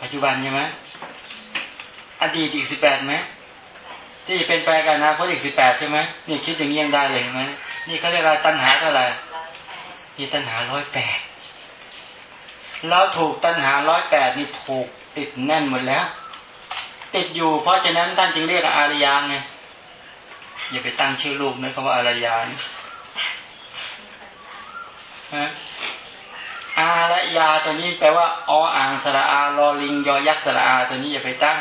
ปัจจุบันใช่ไหมอดีตอีกสิบแปดไหมที่เป็นไปกันนะเพราะอีกสิบแปดใช่ไหมนี่คิดอย่างนี้ยังได้เลยไหมนี่เขาเรียกว่าตัณหาเท่าไหร่นี่ตัณหาร้อยแปดเราถูกตัณหาร้อยแปดนี่ผูกติดแน่นหมดแล้ว ติดอยู่เพราะฉะนั้นท่านจึงเรียกอารยานไงอย่าไปตั้งชื่อลูกนะคำว่าอารยานฮะ อารยาตัวนี้แปลว่าออ่างสระอารอลิงยอยักษ์สระอาตัวนี้อย่าไปตั้ง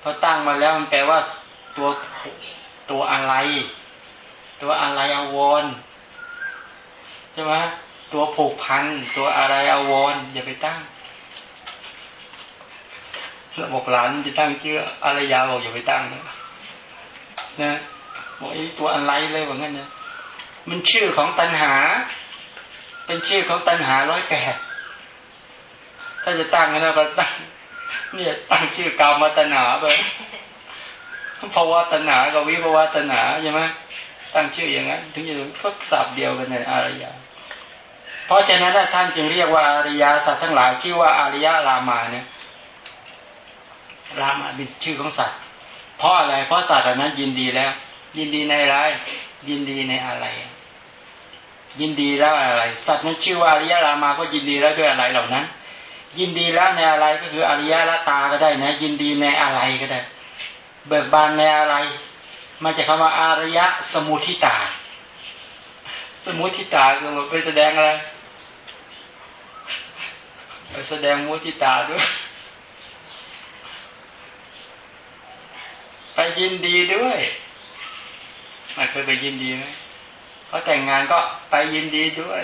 เพราะตั้งมาแล้วมันแปลว่าตัวตัวอะไร ตัวอะไรอวรใช่ไหมตัวผูกพันตัวอะไรอวรอย่าไปตั้งแล้วบหลานจะตั้งชื่ออารยาบอกอย่าไปตั้งนะนะบอกไอ้ตัวอะไรเลยว่างั้นนะมันชื่อของตัณหา เป็นชื่อของตัณหาร้อยแปดถ้าจะตั้งนะก็ตั้งเนี่ยตั้งชื่อกามาตัณหาไปภาวะตัณหากับวิภาวะตัณหาใช่ไหมตั้งชื่ออย่างนั้น ถึงจะก็สับเดียวกันในอารยา เพราะฉะนั้นท่านจึงเรียกว่าอริยสัตว์ทั้งหลายชื่อว่าอริยรามาเนี่ยรามาเป็นชื่อของสัตว์เพราะอะไรเพราะสัตว์นั้นยินดีแล้ว ยินดีในอะไรยินดีในอะไร ยินดีแล้วอะไร สัตว์นั้นชื่อว่าอริยรามาก็ยินดีแล้วด้วยอะไรเหล่านั้น ยินดีแล้วในอะไรก็คืออริยละตาก็ได้นะ ยินดีในอะไรก็ได้ เบิกบานในอะไร มาจากคำว่าอารยะสมุทิตา สมุทิตาคือไปแสดงอะไรแสดงมุทิตาด้วยไปยินดีด้วยมาเคยไปยินดีไหม เขาแต่งงานก็ไปยินดีด้วย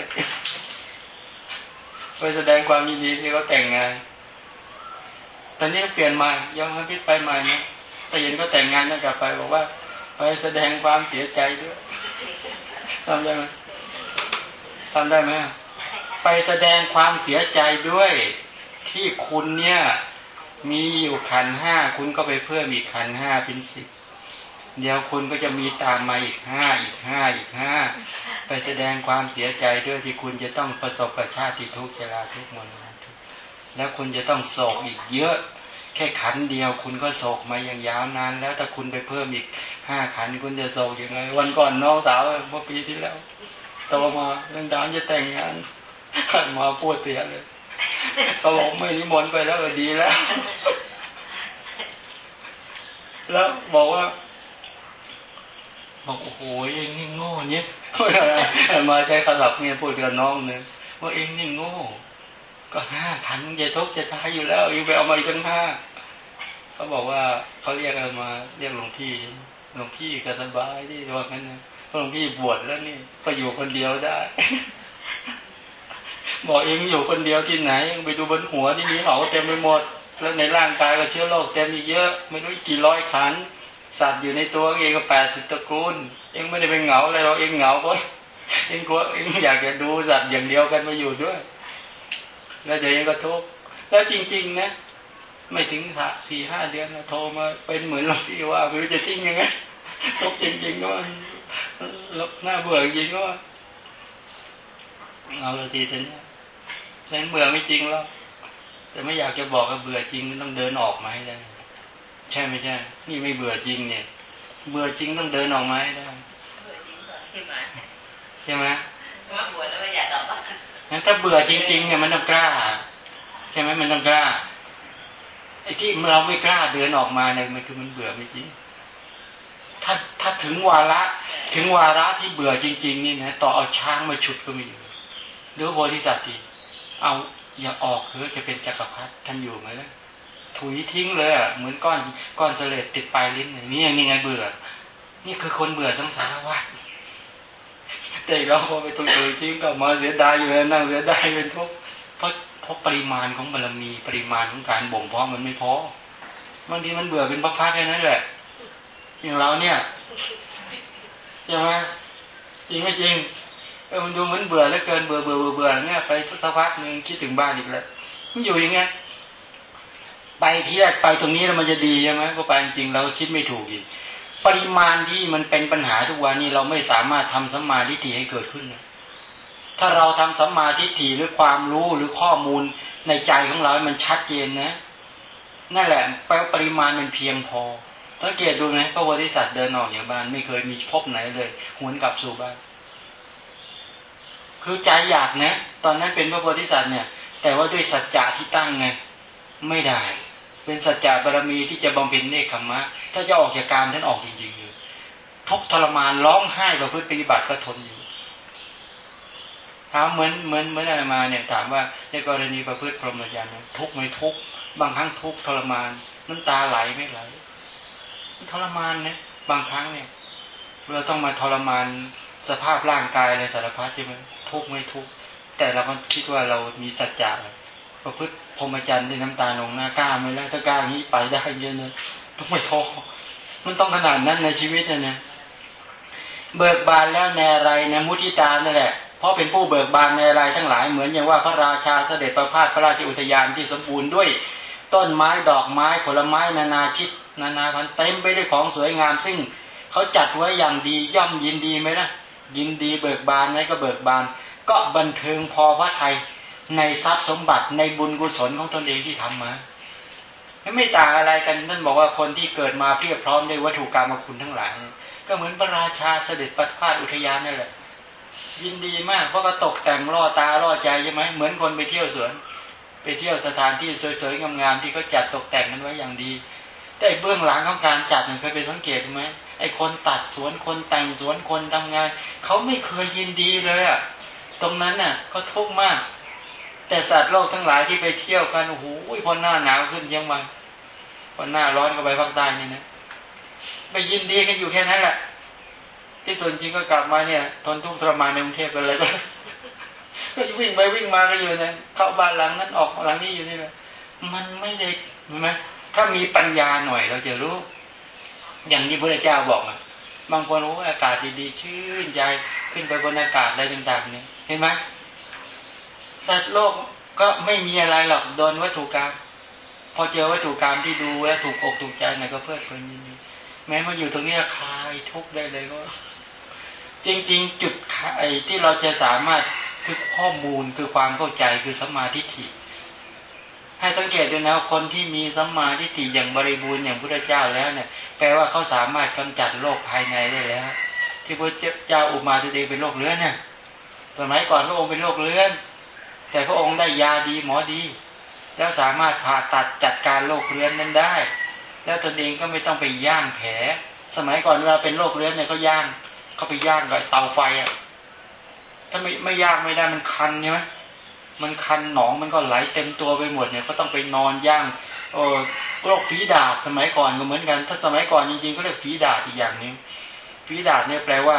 ไปแสดงความยินดีที่เขาแต่งงาน ตอนนี้เปลี่ยนใหม่ยังให้พิษไปใหม่นะแต่เย็นก็แต่งงานจะกลับไปบอกว่า ไปแสดงความเสียใจด้วยทำได้ไหมทำได้ไหมไปแสดงความเสียใจด้วยที่คุณเนี่ย มีอยู่ขันห้าคุณก็ไปเพิ่มอีกขันห้าเป็นสิบ เดี๋ยวคุณก็จะมีตามมาอีกห้าอีกห้าอีกห้าไปแสดงความเสียใจด้วยที่คุณจะต้องประสบกับชาติทุกข์ชราทุกข์มรณะทุกข์แล้วคุณจะต้องโศกอีกเยอะ แค่ขันเดียว คุณก็โศกมาอย่างยาวนานแล้วถ้าคุณไปเพิ่มอีกห้าขันคุณจะโศกยังไงวันก่อนน้องสาวเมื่อปีที่แล้วโตมาเรื่องดานจะแต่งงานขันมาพูดเสียเลยเขาบอกไม่นิมนต์ไปแล้วก็ดีแล้ว แล้วบอกว่า บอกโอ้โหเองนี่โง่เนี่ยมาใช้ขลับเนี่ยพูดกับน้องเนี่ยว่าเองนี่โง่ ก็ห้าขันจะทุกจะตายอยู่แล้วอยังไปเอามาอีกตั้งห้าเขาบอกว่าเขาเรียกอะไรมาเรียกหลวงพี่หลวงพี่ก็สบายที่ว่างั้นนะหลวงพี่บวชแล้วนี่ก็อยู่คนเดียวได้บอกเองอยู่คนเดียวที่ไหนไปดูบนหัวที่มีเขาเต็มไปหมด แล้วในร่างกายก็เชื้อโรคเต็มอีกเยอะ ไม่รู้กี่ร้อยขัน สัตว์อยู่ในตัวเองก็แปดสิบตระกูล เองไม่ได้เป็นเหงาอะไรเราเองเหงาเพราะเองกลัวเองอยากจะดูสัตว์อย่างเดียวกันมาอยู่ด้วย แล้วเดี๋ยวเองก็ทุกข์แล้วจริง ๆ นะ ไม่ถึงสี่ห้าเดือนนะโทรมาเป็นเหมือนหลวงพี่ว่าไม่รู้จะทิ้งยังไงทุกข์จริง ๆ ก็ลบหน้าเบื่อจริงก็เอาละทีเนี้ฉันเบื่อไม่จริงแล้วแต่ไม่อยากจะบอกว่าเบื่อจริงต้องเดินออกมาให้ได้ ใช่ไม่ใช่ นี่ไม่เบื่อจริงเนี่ย เบื่อจริงต้องเดินออกมาให้ได้ใช่ไหมว่าเบื่อแล้วไม่อยากออกมางั้นถ้าเบื่อจริง ๆ เนี่ยมันต้องกล้า ใช่ไหมมันต้องกล้าไอ้ที่เราไม่กล้าเดินออกมาเนี่ยมันคือมันเบื่อไม่จริง ถ้าถ้าถึงวาระ ถึงวาระที่เบื่อจริง ๆ นี่นะต่อเอาช้างมาฉุดก็ไม่อยู่หรือโพธิสัตว์ดีเอาอย่าออกเถอะจะเป็นจักรพรรดิท่านอยู่ไหมล่ะ ถุยทิ้งเลยอะเหมือนก้อนก้อนเสลดติดปลายลิ้นนี่ยังไงเบื่อ นี่คือคนเบื่อสังสารวัฏแต่เราพอไปถุยทิ้งก็มาเสียดายอยู่แล้วนั่งเสียดายเป็นทุกเพราะเพราะปริมาณของบารมีปริมาณของการบ่มเพาะมันไม่พอบางทีมันเบื่อเป็นพักๆแค่นั้นแหละอย่างเราเนี่ยใช่ไหมจริงไม่จริงเออมันดูเหมือนเบื่อแล้วเกินเบื่อเบื่อเบื่อเนี่ยไปสักพักหนึ่งคิดถึงบ้านอีกแล้วมันอยู่อย่างเงี้ย ไปที่แรกไปตรงนี้แล้วมันจะดีใช่ไหมก็ไปจริงเราคิดไม่ถูกอีก ปริมาณที่มันเป็นปัญหาทุกวันนี้เราไม่สามารถทำสัมมาทิฏฐิให้เกิดขึ้นถ้าเราทำสัมมาทิฏฐิหรือความรู้หรือข้อมูลในใจของเรามันชัดเจนนะ นั่นแหละแปลปริมาณมันเพียงพอสังเกตดูนะพระโพธิสัตว์เดินออกจากบ้านไม่เคยมีพบไหนเลยหวนกลับสู่บ้านคือใจอยากนะ ตอนนั้นเป็นพระโพธิสัตว์เนี่ย แต่ว่าด้วยสัจจะที่ตั้งไงไม่ได้ เป็นสัจจะบารมีที่จะบำเพ็ญเนคขมะ ถ้าจะออกจากการท่านออกจริงๆเลยทุกทรมานร้องไห้ประพฤติปฏิบัติก็ทนอยู่ถามเหมือนเหมือนเหมือนอะไรมาเนี่ยถามว่าในกรณีประพฤติพรหมจรรย์ทุกไหมทุกบางครั้งทุกทรมานน้ำตาไหลไม่ไหลทรมานเนี่ยบางครั้งเนี่ยเราต้องมาทรมานสภาพร่างกายอะไรสารพัดใช่ไหมทุกไม่ทุกแต่เราก็คิดว่าเรามีสัจจะ ประพฤติพรหมจรรย์ด้วยน้ำตาลงหน้ากล้าไม่แล้วถ้ากล้านี้ไปได้เยอะเลยต้องไม่ท้อมันต้องขนาดนั้นในชีวิตเนี่ยเบิกบานแล้วในอะไรนะมุทิตานั่นแหละเพราะเป็นผู้เบิกบานในอะไรทั้งหลายเหมือนอย่างว่าพระราชาเสด็จประพาสพระราชอุทยานที่สมบูรณ์ด้วย ต้นไม้ดอกไม้ผลไม้นานาชิตนานาพันเต็มไปด้วยของสวยงามซึ่งเขาจัดไว้อย่างดีย่อมยินดีไหมนะยินดีเบิกบานไหมก็เบิกบาน ก็บันเทิงพอพระไทย ในทรัพย์สมบัติในบุญกุศลของตนเองที่ทำมาไม่ต่างอะไรกันท่านบอกว่าคนที่เกิดมาเพียบพร้อมด้วยวัตถุกรรมคุณทั้งหลายก็เหมือนพระราชาเสด็จประพาสอุทยานนั่นแหละ ยินดีมากเพราะก็ตกแต่งล่อตาล่อใจใช่ไหมเหมือนคนไปเที่ยวสวน ไปเที่ยวสถานที่สวยๆงามๆที่เขาจัดตกแต่งกันไว้อย่างดี แต่เบื้องหลังของการจัดมันเคยไปสังเกตไหมไอ้คนตัดสวนคนแต่งสวนคนทำงานเขาไม่เคยยินดีเลยอะตรงนั้นน่ะเขาทุกข์มาก แต่สัตว์โลกทั้งหลายที่ไปเที่ยวกันโอ้โหพอหน้าหนาวขึ้นยังมาพอหน้าร้อนก็ไปภาคใต้นี่นะไปยินดีกันอยู่แค่นั้นแหละที่ส่วนจริงก็กลับมาเนี่ยทนทุกข์ทรมานในกรุงเทพไปเลยก็ก็วิ่งไปวิ่งมาก็อยู่นะเข้าบ้านหลังนั้นออกหลังนี้อยู่นี่เลยมันไม่ได้เห็นไหมถ้ามีปัญญาหน่อยเราจะรู้ อย่างที่พระเจ้าบอกอะบางคนโอ้อากาศดีๆชื่นใจขึ้นไปบนอากาศอะไรต่างๆเนี่ยเห็นไหม สัตว์โลกก็ไม่มีอะไรหรอกโดนวัตถุกรรมพอเจอวัตถุกรรมที่ดูแล้วถูกอกถูกใจเนี่ยก็เพลิดเพลินยินดีแม้มาอยู่ตรงนี้คลายทุกได้เลยก็ จริง ๆ จุดไอ้ที่เราจะสามารถคือข้อมูลคือความเข้าใจคือสัมมาทิฏฐิให้สังเกตด้วยนะคนที่มีสัมมาทิฏฐิอย่างบริบูรณ์อย่างพระเจ้าแล้วเนี่ย แปลว่าเขาสามารถกำจัดโรคภายในได้แล้ว ที่พระเจ้าอุมาตัวเองเป็นโรคเรื้อนเนี่ยสมัยก่อนพระองค์เป็นโรคเรื้อน แต่พระองค์ได้ยาดีหมอดี แล้วสามารถผ่าตัดจัดการโรคเรื้อนนั้นได้ แล้วตนเองก็ไม่ต้องไปย่างแผล สมัยก่อนเวลาเป็นโรคเรื้อนเนี่ยก็ย่างเขาไปย่างกับเตาไฟอะถ้าไม่ไม่ย่างไม่ได้มันคันใช่ไหมมันคันหนองมันก็ไหลเต็มตัวไปหมดเนี่ยก็ต้องไปนอนย่างโอ้โรคฝีดาดสมัยก่อนก็เหมือนกัน ถ้าสมัยก่อนจริงๆก็เรียกฝีดาดอีกอย่างนึงฝีดาดเนี่ยแปลว่า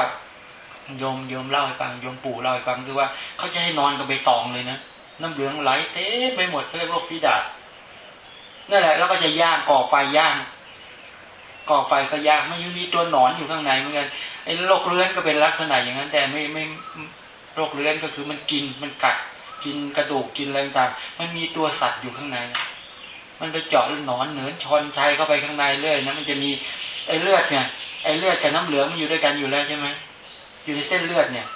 โยมโยมเล่าให้ฟังโยมปู่เล่าให้ฟังคือว่าเขาจะให้นอนกับใบตองเลยนะน้ำเหลืองไหลเต็มไปหมดเรียกโรคฝีดาดนั่นแหละแล้วก็จะย่างก่อไฟย่างก่อไฟก็ย่ากไม่ยุมีตัวหนอนอยู่ข้างในเหมือนกันไอ้โรคเรื้อนก็เป็นลักษณะอย่างนั้น แต่ไม่ไม่โรคเรื้อนก็คือมันกินมันกัดกินกระดูกกินอะไรต่างมันมีตัวสัตว์อยู่ข้างใน มันไปเจาะหนอนเหนือชอนชัยเข้าไปข้างในเรื่อยนะมันจะมีไอ้เลือดเนี่ยไอ้เลือดกับน้ำเหลืองมันอยู่ด้วยกันอยู่แล้วใช่ไหม อยู่ในเส้นเลือดเนี่ย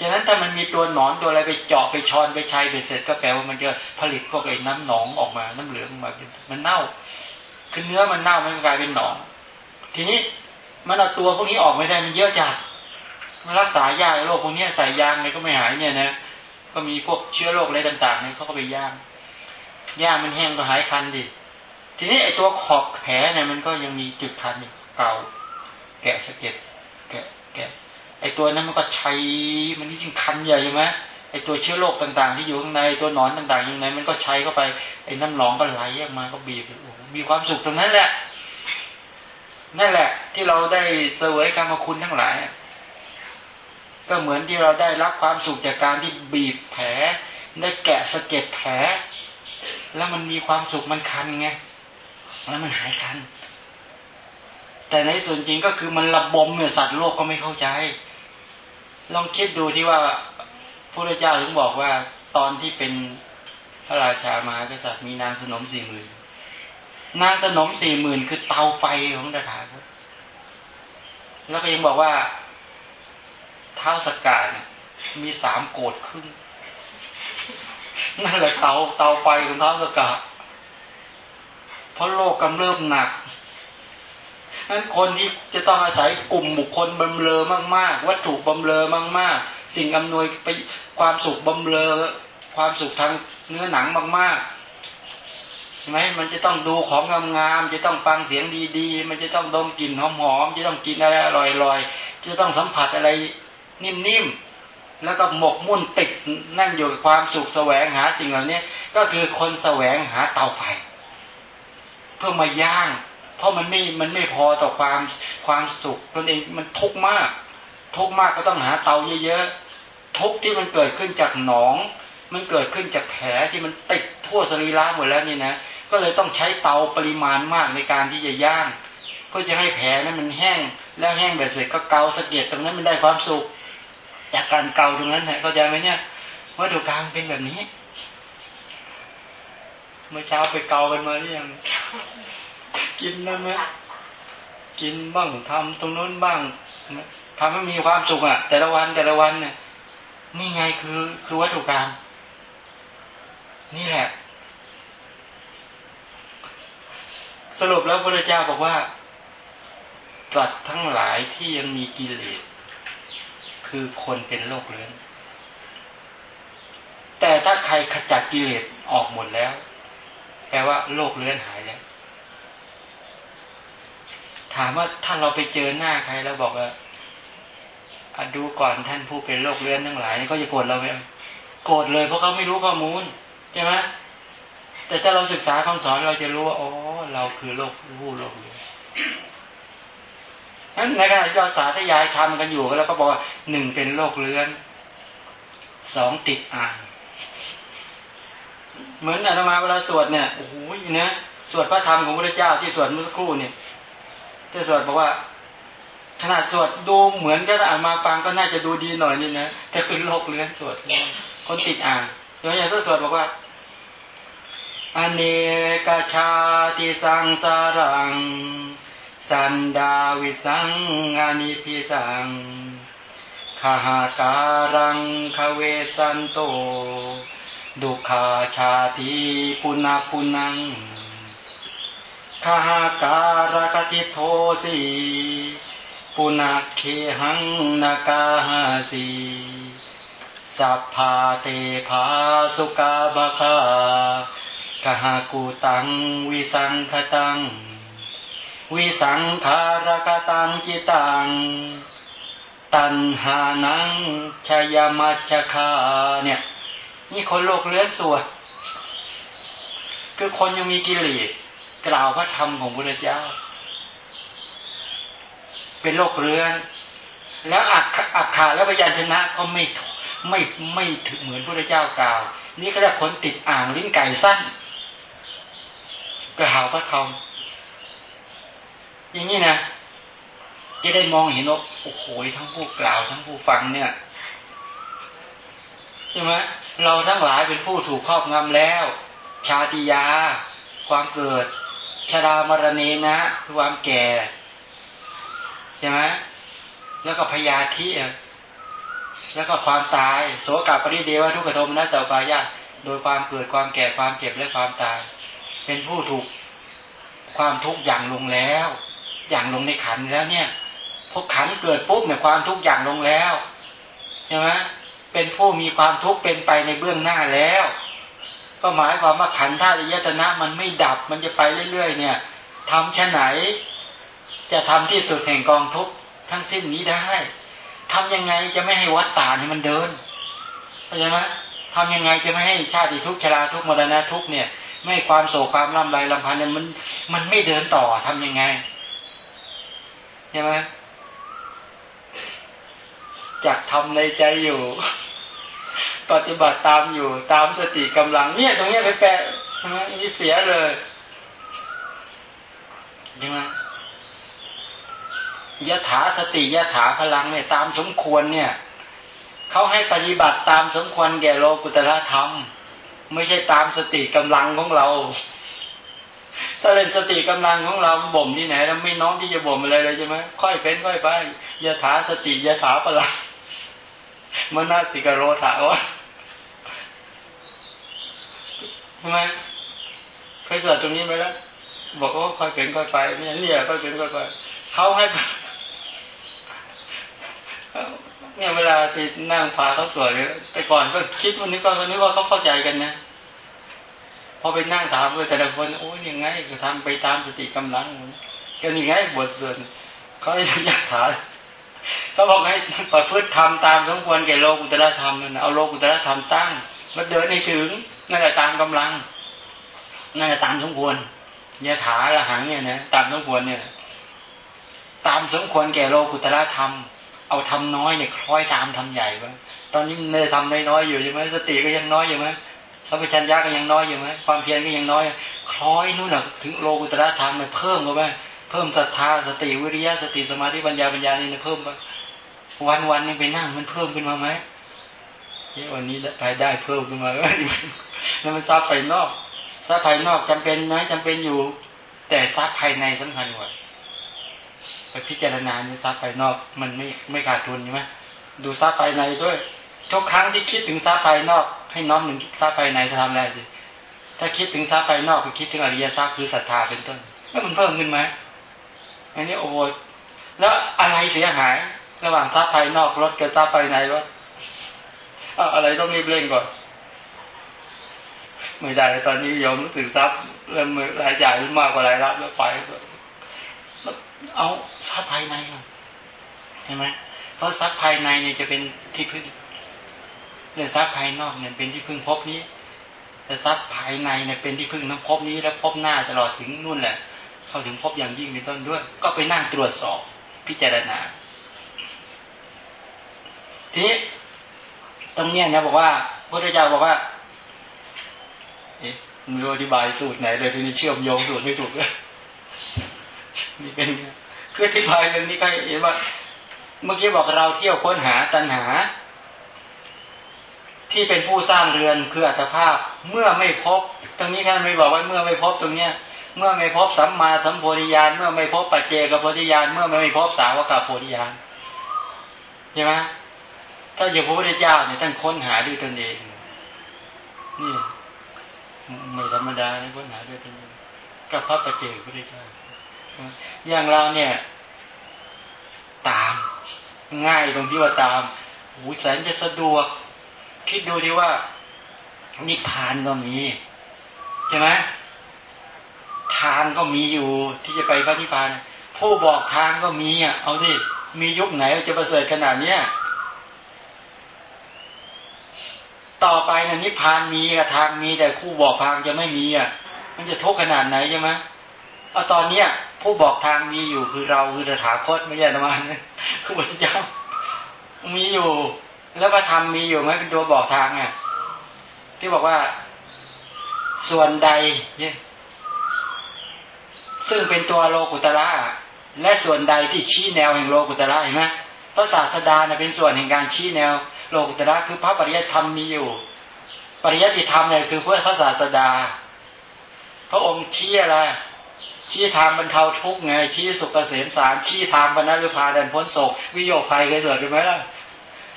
ฉะนั้นถ้ามันมีตัวหนอนตัวอะไรไปเจาะไปชอนไปชัยไปเสร็จก็แปลว่ามันจะผลิตพวกไอ้น้ำหนองออกมา น้ำเหลืองออกมามันเน่าคือเนื้อมันเน่ามันกลายเป็นหนอง ทีนี้มันเอาตัวพวกนี้ออกไม่ได้มันเยอะจัดมันรักษายากโรคพวกนี้ใส่ยางเลยก็ไม่หายเนี่ยนะก็มีพวกเชื้อโรคอะไรต่างๆเนี่ยเขาก็ไปย่างย่างมันแห้งก็หายคันดิทีนี้ไอ้ตัวขอบแผลเนี่ยมันก็ยังมีจุดคันเก่าแกะสะเก็ดแกะแกะ ไอ้ตัวนั้นมันก็ใช้มันนี่จริงคันใหญ่ใช่ไหมไอ้ตัวเชื้อโรคต่างๆ ที่อยู่ข้างในตัวหนอนต่างๆอยู่ในมันก็ใช้เข้าไปไอ้น้ำหนองก็ไหลออกมาก็บีบมีความสุขตรงนั้นแหละ นั่นแหละ ที่เราได้เสวยกรรมคุณทั้งหลาย ก็เหมือนที่เราได้รับความสุขจากการที่บีบแผลได้แกะสะเก็ดแผล แล้วมันมีความสุขมันคันไงแล้วมันหายคัน แต่ในส่วนจริงก็คือมันระบมเนี่ยสัตว์โลกก็ไม่เข้าใจ ลองคิดดูที่ว่าพระเจ้าถึงบอกว่าตอนที่เป็นพระราชามากษัตริย์มีนางสนมสี่หมื่นนางสนมสี่หมื่นคือเตาไฟของตถาคตแล้วก็ยังบอกว่าเท้าสกกาเนี่ยมีสามโกดครึ่งนั่นแหละเตาเตาไฟของเท้าสกัดเพราะโลกกำเริบหนัก นั้นคนที่จะต้องอาศัยกลุ่มบุคคลบำเรอมากๆ วัตถุบำเรอมากๆ สิ่งอำนวยไปความสุขบำเรอความสุขทางเนื้อหนังมากๆใช่ไหมมันจะต้องดูของงามๆจะต้องฟังเสียงดีๆ มันจะต้องดมกลิ่นหอมๆจะต้องกินอะไรอร่อยๆจะต้องสัมผัสอะไรนิ่มๆแล้วก็หมกมุ่นติดนั่นอยู่กับความสุขแสวงหาสิ่งเหล่านี้ก็คือคนแสวงหาเตาไฟเพื่อมาย่าง เพราะมันไม่มันไม่พอต่อความความสุขตนเองมันทุกข์มาก ทุกข์มากก็ต้องหาเตาเยอะๆทุกข์ที่มันเกิดขึ้นจากหนอง มันเกิดขึ้นจากแผลที่มันติดทั่วสรีระหมดแล้วนี่นะก็เลยต้องใช้เตาปริมาณมากในการที่จะย่าง เพื่อจะให้แผลนั้นมันแห้ง แล้วแห้งแบบเสร็จก็เกาสะเก็ดตรงนั้นมันได้ความสุขจากการเกาตรงนั้นเข้าใจไหมเนี่ยวัตถุกรรมเป็นแบบนี้ เมื่อเช้าไปเกากันมาหรือยัง กินได้ไหมกินบ้างทำตรงนู้นบ้างทำให้มีความสุขอะ แต่ละวันแต่ละวันเนี่ยนี่ไงคือคือวัตถุกรรมนี่แหละ สรุปแล้วพระเจ้าบอกว่าสัตว์ทั้งหลายที่ยังมีกิเลสคือคนเป็นโรคเรื้อนแต่ถ้าใครขจัดกิเลสออกหมดแล้ว แปลว่าโรคเรื้อนหายแล้ว ถามว่าถ้านเราไปเจอหน้าใครแล้วบอกว่าอดูก่อนท่านผู้เป็นโรคเรื้อนทั้งหลายเขาจะโกรธเราไหมโกรธเลยเพราะเขาไม่รู้ข้อมูลใช่ไหมแต่ถ้าเราศึกษาคำสอนเราจะรู้ว่าอ๋อเราคือโรคผู้โรคเรื้อนนั้นในขณะที่เราสาธยายทำกันอยู่แล้วก็บอกว่าหนึ่งเป็นโรคเรื้อนสองติดอ่านเหมือนอาตมาเวลาสวดเนี่ยโอ้โหนะสวดพระธรรมของพระเจ้าที่สวดเมื่อสักครู่เนี่ย ที่สวดบอกว่าขนาดสวดดูเหมือนก็อ่านมาฟังก็น่าจะดูดีหน่อยนี่นะแต่คือโลกเลื้อนสวดคนติดอ่านอย่างอย่างที่สวดบอกว่าอเนกชาติสังสารัง สันดาวิสังอานิพิสังขหาการังคเวสันโต ดุขาชาติปุณปุนัง คาการกติโทสีปุนักเคหังนาคาหาสีสัพพาเตภาสุกาบาคากหากูตังวิสังคตัง วิสังขารกตังจิตัง ตันหานังชยมัจคาเนี่ย นี่คนโลกเลือนสวดคือคนยังมีกิเลส กล่าวพระธรรมของพระเจ้า เป็นโรคเรื้อน แล้วอักอักขาและพยัญชนะก็ไม่ไม่ไม่ถึงเหมือนพระเจ้ากล่าว นี่ก็ได้คนติดอ่างลิ้นไก่สั้นกล่าวพระธรรมอย่างนี้นะจะได้มองเห็นว่าโอ้โหทั้งผู้กล่าวทั้งผู้ฟังเนี่ยใช่ไหมเราทั้งหลายเป็นผู้ถูกครอบงำแล้ว ชาติยา ความเกิด ชรามรณีนะคือความแก่ใช่ไหมแล้วก็พยาธิแล้วก็ความตาย โสกับปริเดวทุกขโทมนะเจ้าปายาโดยความเกิดความแก่ความเจ็บและความตาย เป็นผู้ถูกความทุกข์อย่างลงแล้ว อย่างลงในขันแล้วเนี่ยพวกขันเกิดปุ๊บเนี่ยความทุกข์อย่างลงแล้วใช่ไหมเป็นผู้มีความทุกข์เป็นไปในเบื้องหน้าแล้ว ก็หมายความว่าขันธ์ธาตุยตนะมันไม่ดับมันจะไปเรื่อยๆ เนี่ยทำชะไหน จะทำที่สุดแห่งกองทุกทั้งสิ้นนี้ได้ทำยังไงจะไม่ให้วัดตาเนี่ยมันเดินเข้าใจไหมทำยังไงจะไม่ให้ชาติทุกชราทุกมรณะทุกเนี่ย ไม่ความโศกความลำไรลำพันเนี่ยมันมันไม่เดินต่อทำยังไงใช่ไหมจากทำในใจอยู่ ปฏิบัติตามอยู่ตามสติกำลังเนี่ยตรงนี้ไปแปะใช่ไหมนี่เสียเลยใช่ไหมยะถาสติยะถาพลังเนี่ยตามสมควรเนี่ยเขาให้ปฏิบัติตามสมควรแก่โลกุตละธรรม ไม่ใช่ตามสติกำลังของเรา ถ้าเล่นสติกำลังของเราบ่มที่ไหนเราไม่น้องที่จะบ่มอะไรเลยใช่ไหมค่อยเป็นค่อยไปยะถาสติยะถาพลังมนาสิกโรถาวะ ใช่ไหมเคยสวดตรงนี้ไหมล่ะบอกว่าค่อยเป็นค่อยไปเนี่ยเนี่ยค่อยเป็นค่อยไปเขาให้เนี่ยเวลาไปนั่งพาเขาสวดแต่ก่อนก็คิดวันนี้ก็วันนี้ว่าเขาเข้าใจกันนะพอไปนั่งถามเลยแต่ละคนโอ้ยยังไงก็ทำไปตามสติกำลังก็นี่ไงบทสวดเขาอยากถามเขาบอกให้ประพฤติทำตามสมควรแก่โลกุตตรธรรมนั่นเอาโลกุตตรธรรมตั้งมาเดินให้ถึง นั่นแหละตามกำลังนั่นแหละตามสมควรยะถาละหังเนี่ยนะตามสมควรเนี่ย ตามสมควรแก่โลกุตระธรรม เอาทำน้อยเนี่ยคล้อยตามทำใหญ่วะตอนนี้เนยทำน้อยๆอยู่ใช่ไหมสติก็ยังน้อยอยู่ไหมสัมปชัญญะก็ยังน้อยอยู่ไหมความเพียรก็ยังน้อย คล้อยนู่นแหละถึงโลกุตระธรรมเนี่ยเพิ่มเข้าไปเพิ่มศรัทธาสติวิริยะสติสมาธิปัญญาปัญญาเนี่ยเพิ่มไปวันวันนึงไปนั่งมันเพิ่มขึ้นมาไหมนี่วันนี้รายได้เพิ่มขึ้นมา แล้วมันซับไปนอกซับภายนอกจำเป็นไหมจำเป็นอยู่ แต่ซับภายในสำคัญกว่าไปพิจารณาในซับภายนอกมันไม่ไม่ขาดทุนใช่ไหมดูซับภายในด้วยทุกครั้งที่คิดถึงซับภายนอก ให้น้อมถึงซับภายในจะทำอะไรสิถ้าคิดถึงซับภายนอกก็คิดถึงอริยทรัพย์คือศรัทธาเป็นต้นแล้วมันเพิ่มขึ้นไหมอันนี้โอ้โหแล้วอะไรเสียหาย ระหว่างทรัพย์ภายนอกรถกับทรัพย์ภายในรถอะไรต้องรีบเร่งก่อน ไม่ได้ตอนนี้ยอมรู้สึกทรัพย์เริ่มรายจ่ายมากกว่ารายรับแล้วไปเอาทรัพย์ภายในเห็นไหมเพราะทรัพย์ภายในเนี่ยจะเป็นที่พึ่งแต่ทรัพย์ภายนอกเนี่ยเป็นที่พึ่งพบนี้ แต่ทรัพย์ภายในเนี่ยเป็นที่พึ่งทั้งพบนี้และพบหน้าตลอดถึงนู่นแหละ เข้าถึงพบอย่างยิ่งเป็นต้นด้วย ก็ไปนั่งตรวจสอบพิจารณา ทีนี้ตรงนี้นะบอกว่าพระพุทธเจ้าบอกว่า ไม่รู้อธิบายสูตรไหนเลยที่นี้เชื่อมโยงสูตรไม่ถูกเลยนี่เป็นคืออธิบายเรื่องนี้ก็เห็นว่า เมื่อกี้บอกเราเที่ยวค้นหาตัณหา ที่เป็นผู้สร้างเรือนคืออัตภาพ เมื่อไม่พบ ตรงนี้ท่านไม่บอกว่าเมื่อไม่พบตรงเนี้ย เมื่อไม่พบสัมมาสัมโพธิญาณเมื่อไม่พบปัจเจกโพธิญาณเมื่อไม่พบสาวกโพธิญาณใช่ไหมถ้าอย่างพระพุทธเจ้าเนี่ยท่านค้นหาด้วยตนเองนี่ ไม่ธรรมดาในค้นหาด้วยตนเองกับพระปัจเจกพระพุทธเจ้าอย่างเราเนี่ย ตามง่ายตรงที่ว่าตามหูแสนจะสะดวก คิดดูดีว่า นิพพานก็มี ใช่ไหมทางก็มีอยู่ที่จะไปพระนิพพานผู้บอกทางก็มีอะเอาที่มียุคไหนจะประเสริฐขนาดเนี้ย ต่อไปนะนิพพานมีกับทางมีแต่คู่บอกทางจะไม่มีอะ มันจะทุกข์ขนาดไหนใช่ไหมเอาตอนเนี้ยผู้บอกทางมีอยู่คือเราคือตถาคตไม่ใช่ธรรมาคือพระเจ้ามีอยู่ แล้วพระธรรมมีอยู่ไหมเป็นตัวบอกทางอะที่บอกว่าส่วนใดเนี่ยซึ่งเป็นตัวโลกุตระและส่วนใดที่ชี้แนวแห่งโลกุตระเห็นไหมพระศาสดาเป็นส่วนแห่งการชี้แนว โลกุตระคือพระปริยัติธรรมมีอยู่ ปริยัติธรรมเนี่ยคือเพื่อพระศาสดา พระองค์ชี้อะไรชี้ทางบรรเทาทุกข์ไงชี้สุขเกษมสารชี้ทางบรรลุพาดันพ้นโศกวิโยคภัยเคยเกิดไหมล่ะ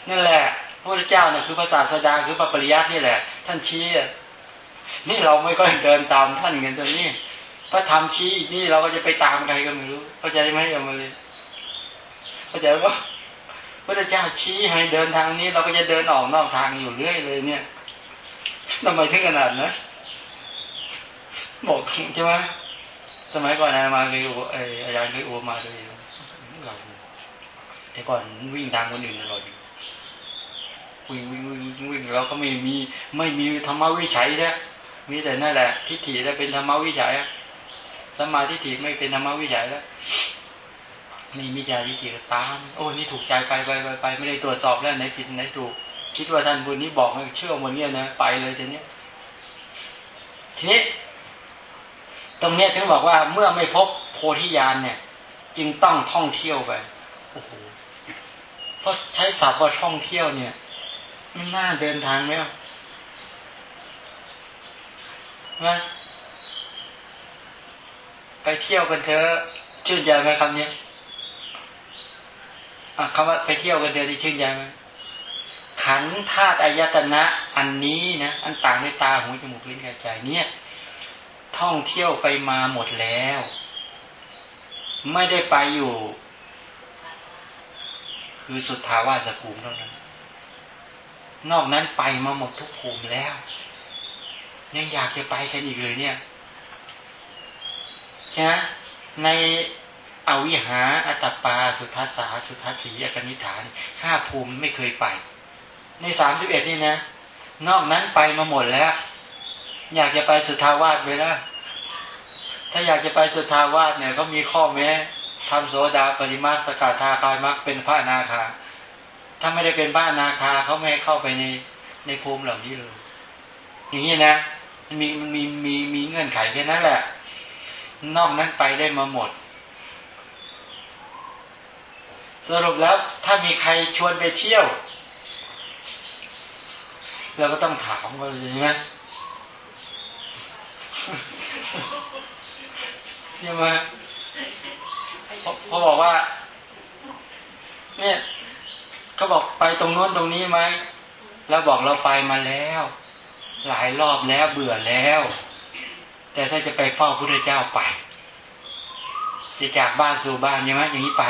นั่นแหละพระพุทธเจ้าเนี่ยคือพระศาสดาคือพระปริยัตินี่แหละ ท่านชี้นี่เราไม่ก็เดินตามท่านเงินตัวนี้พระธรรมชี้นี่เราก็จะไปตามใครก็ไม่รู้เข้าใจไหมอย่ามาเลยเข้าใจว่า พระเจ้าชี้ให้เดินทางนี้ เราก็จะเดินออกนอกทางอยู่เรื่อยเลย เนี่ยทำไมถึงขนาดนะบอกใช่ไหมสมัยก่อนอามาเคยออาจารย์เคยอวมาเลยแต่ก่อนวิ่งทางคนอื่นตลอดวิ่งวิ่งวิ่งวิ่งเราก็ไม่มีไม่มีธรรมวิชัยแท้มีแต่นั่นแหละทิฏฐิแล้วเป็นธรรมวิชัยสมาทิฏฐิไม่เป็นธรรมวิชัยแล้ว นี่มิจฉาทิฏฐิตาม โอ้นี่ถูกใจไปไปไปไปไม่ได้ตรวจสอบแล้วไหนผิดไหนถูก คิดว่าท่านบุญนี้บอกเชื่อหมดเนี่ยนะไปเลยทีนี้ทีนี้ตรงเนี้ยถึงบอกว่าเมื่อไม่พบโพธิญาณเนี่ย จึงต้องท่องเที่ยวไปโอ้โหเพราะใช้ศัพท์ว่าท่องเที่ยวเนี่ยมันน่าเดินทางไหมนะไปเที่ยวกันเถอะชื่นใจไหมคำนี้ คำว่าไปเที่ยวกันเดียวที่ชื่นใจไหมขันธาตุอายตนะอันนี้นะอันต่างในตาหูจมูกลิ้นกายใจเนี่ย ท่องเที่ยวไปมาหมดแล้ว ไม่ได้ไปอยู่ คือสุดทาวาสภูมิเท่านั้น นอกนั้นไปมาหมดทุกภูมิแล้ว ยังอยากจะไปกันอีกเลยเนี่ยใช่ไหมใน อวิหาอัตปา สุทัสสาสุทัสสีอกนิฐานห้าภูมิไม่เคยไป ในสามสิบเอ็ดนี่นะ นอกนั้นไปมาหมดแล้ว อยากจะไปสุทาวาสไปแล้วถ้าอยากจะไปสุทาวาสเนี่ยก็มีข้อแม้ทำโสดาปริมาสกาธาคายมักเป็นพระนาคา ถ้าไม่ได้เป็นพระนาคาเขาไม่ให้เข้าไปในในภูมิเหล่านี้เลย อย่างนี้นะมันมีมันมีมีมีเงื่อนไขแค่นั้นแหละ นอกนั้นไปได้มาหมด สรุปแล้วถ้ามีใครชวนไปเที่ยว เราก็ต้องถามว่าใช่ไหมใช่ไหมเขาบอกว่า เนี่ยเขาบอกไปตรงโน้นตรงนี้ไหมเราบอกเราไปมาแล้ว หลายรอบแล้วเบื่อแล้ว แต่ถ้าจะไปเฝ้าพระเจ้าไปจะจากบ้านสู่บ้านใช่ไหมอย่างนี้ไป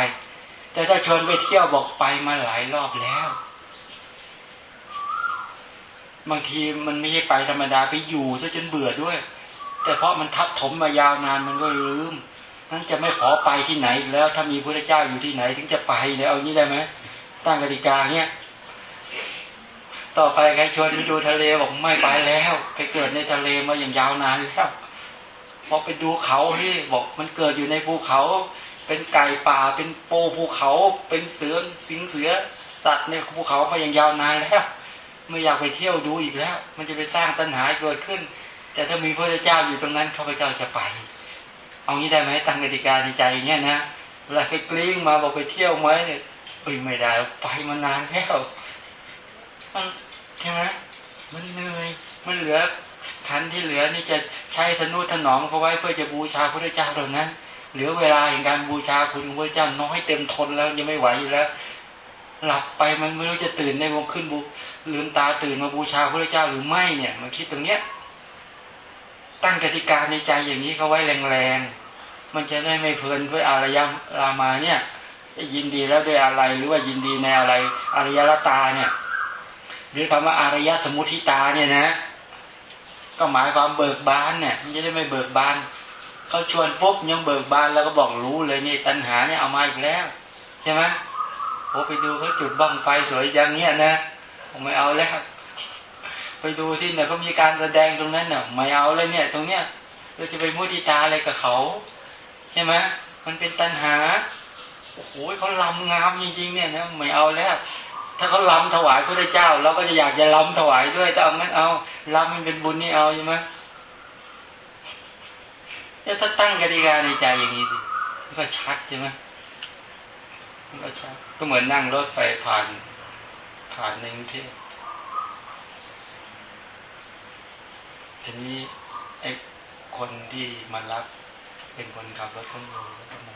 แต่ถ้าชวนไปเที่ยวบอกไปมาหลายรอบแล้ว บางทีมันไม่ใช่ไปธรรมดาไปอยู่ซะจนเบื่อด้วย แต่เพราะมันทับถมมายาวนานมันก็ลืมนั้นจะไม่ขอไปที่ไหนแล้ว ถ้ามีพระเจ้าอยู่ที่ไหน ถึงจะไปเลยเอางี้ได้ไหมตั้งกติกาเนี่ยต่อไปใครชวนไปดูทะเลบอกไม่ไปแล้วไปเกิดในทะเลมาอย่างยาวนานแล้วพอไปดูเขาที่บอกมันเกิดอยู่ในภูเขา เป็นไก่ป่าเป็นโปภูเขาเป็นเสือสิงเสือสัตว์ในภูเขามาอย่างยาวนานแล้วไม่อยากไปเที่ยวดูอีกแล้ว มันจะไปสร้างตัณหาเกิดขึ้น แต่ถ้ามีพระเจ้าอยู่ตรงนั้นข้าพเจ้าจะไป เอางี้ได้ไหมตั้งกติกาในใจอย่างเงี้ยนะเวลาไปกลิ้งมาบอกไปเที่ยวไหมเนี่ยเอ้ยไม่ได้ไปมานานแล้วมันใช่ไหมมันเหนื่อยมันเหลือขันที่เหลือนี่จะใช้ธนุถนอมเขาไว้เพื่อจะบูชาพระเจ้าเหล่านั้น เหลือเวลาแห่งการบูชาคุณพระเจ้าน้อยเต็มทนแล้วยังไม่ไหวอยู่แล้ว หลับไปมันไม่รู้จะตื่นในวงขึ้นบูลืมตาตื่นมาบูชาพระเจ้าหรือไม่เนี่ยมาคิดตรงเนี้ย ตั้งกติกาในใจอย่างนี้เขาไว้แรงๆมันจะได้ไม่เพลินด้วยอารยรามาเนี่ยยินดีแล้วด้วยอะไรหรือว่ายินดีในอะไรอารยรตาเนี่ย หรือคำว่าอารยสมุทิตาเนี่ยนะ ก็หมายความเบิกบานเนี่ย มันจะได้ไม่เบิกบาน เขาชวนปุ๊บยังเบิกบานแล้วก็บอกรู้เลยนี่ตัณหาเนี่ยเอามาอีกแล้วใช่ไหมโอ้ไปดูเขาจุดบ้างไฟสวยอย่างเนี้ยนะผมไม่เอาแล้วไปดูที่เนี่ยเขามีการแสดงตรงนั้นเนี่ยไม่เอาเลยเนี่ย ตรงเนี้ยเราจะไปมุติตาอะไรกับเขาใช่ไหมมันเป็นตัณหาโอ้โหเขาลำงามจริง ๆ เนี่ยนะไม่เอาแล้วถ้าเขาลำถวายพระเจ้าเราก็จะอยากจะลำถวายด้วยแต่เอางั้นเอาลำมันเป็นบุญนี่เอาใช่ไหม เนี่ยถ้าตั้งกติกาในใจอย่างนี้สิก็ชัดใช่ไหมก็ชัดก็เหมือนนั่งรถไฟผ่าน ผ่านในกรุงเทพทีนี้ไอ้คนที่มารับเป็นคนขับรถข้างบนก็มา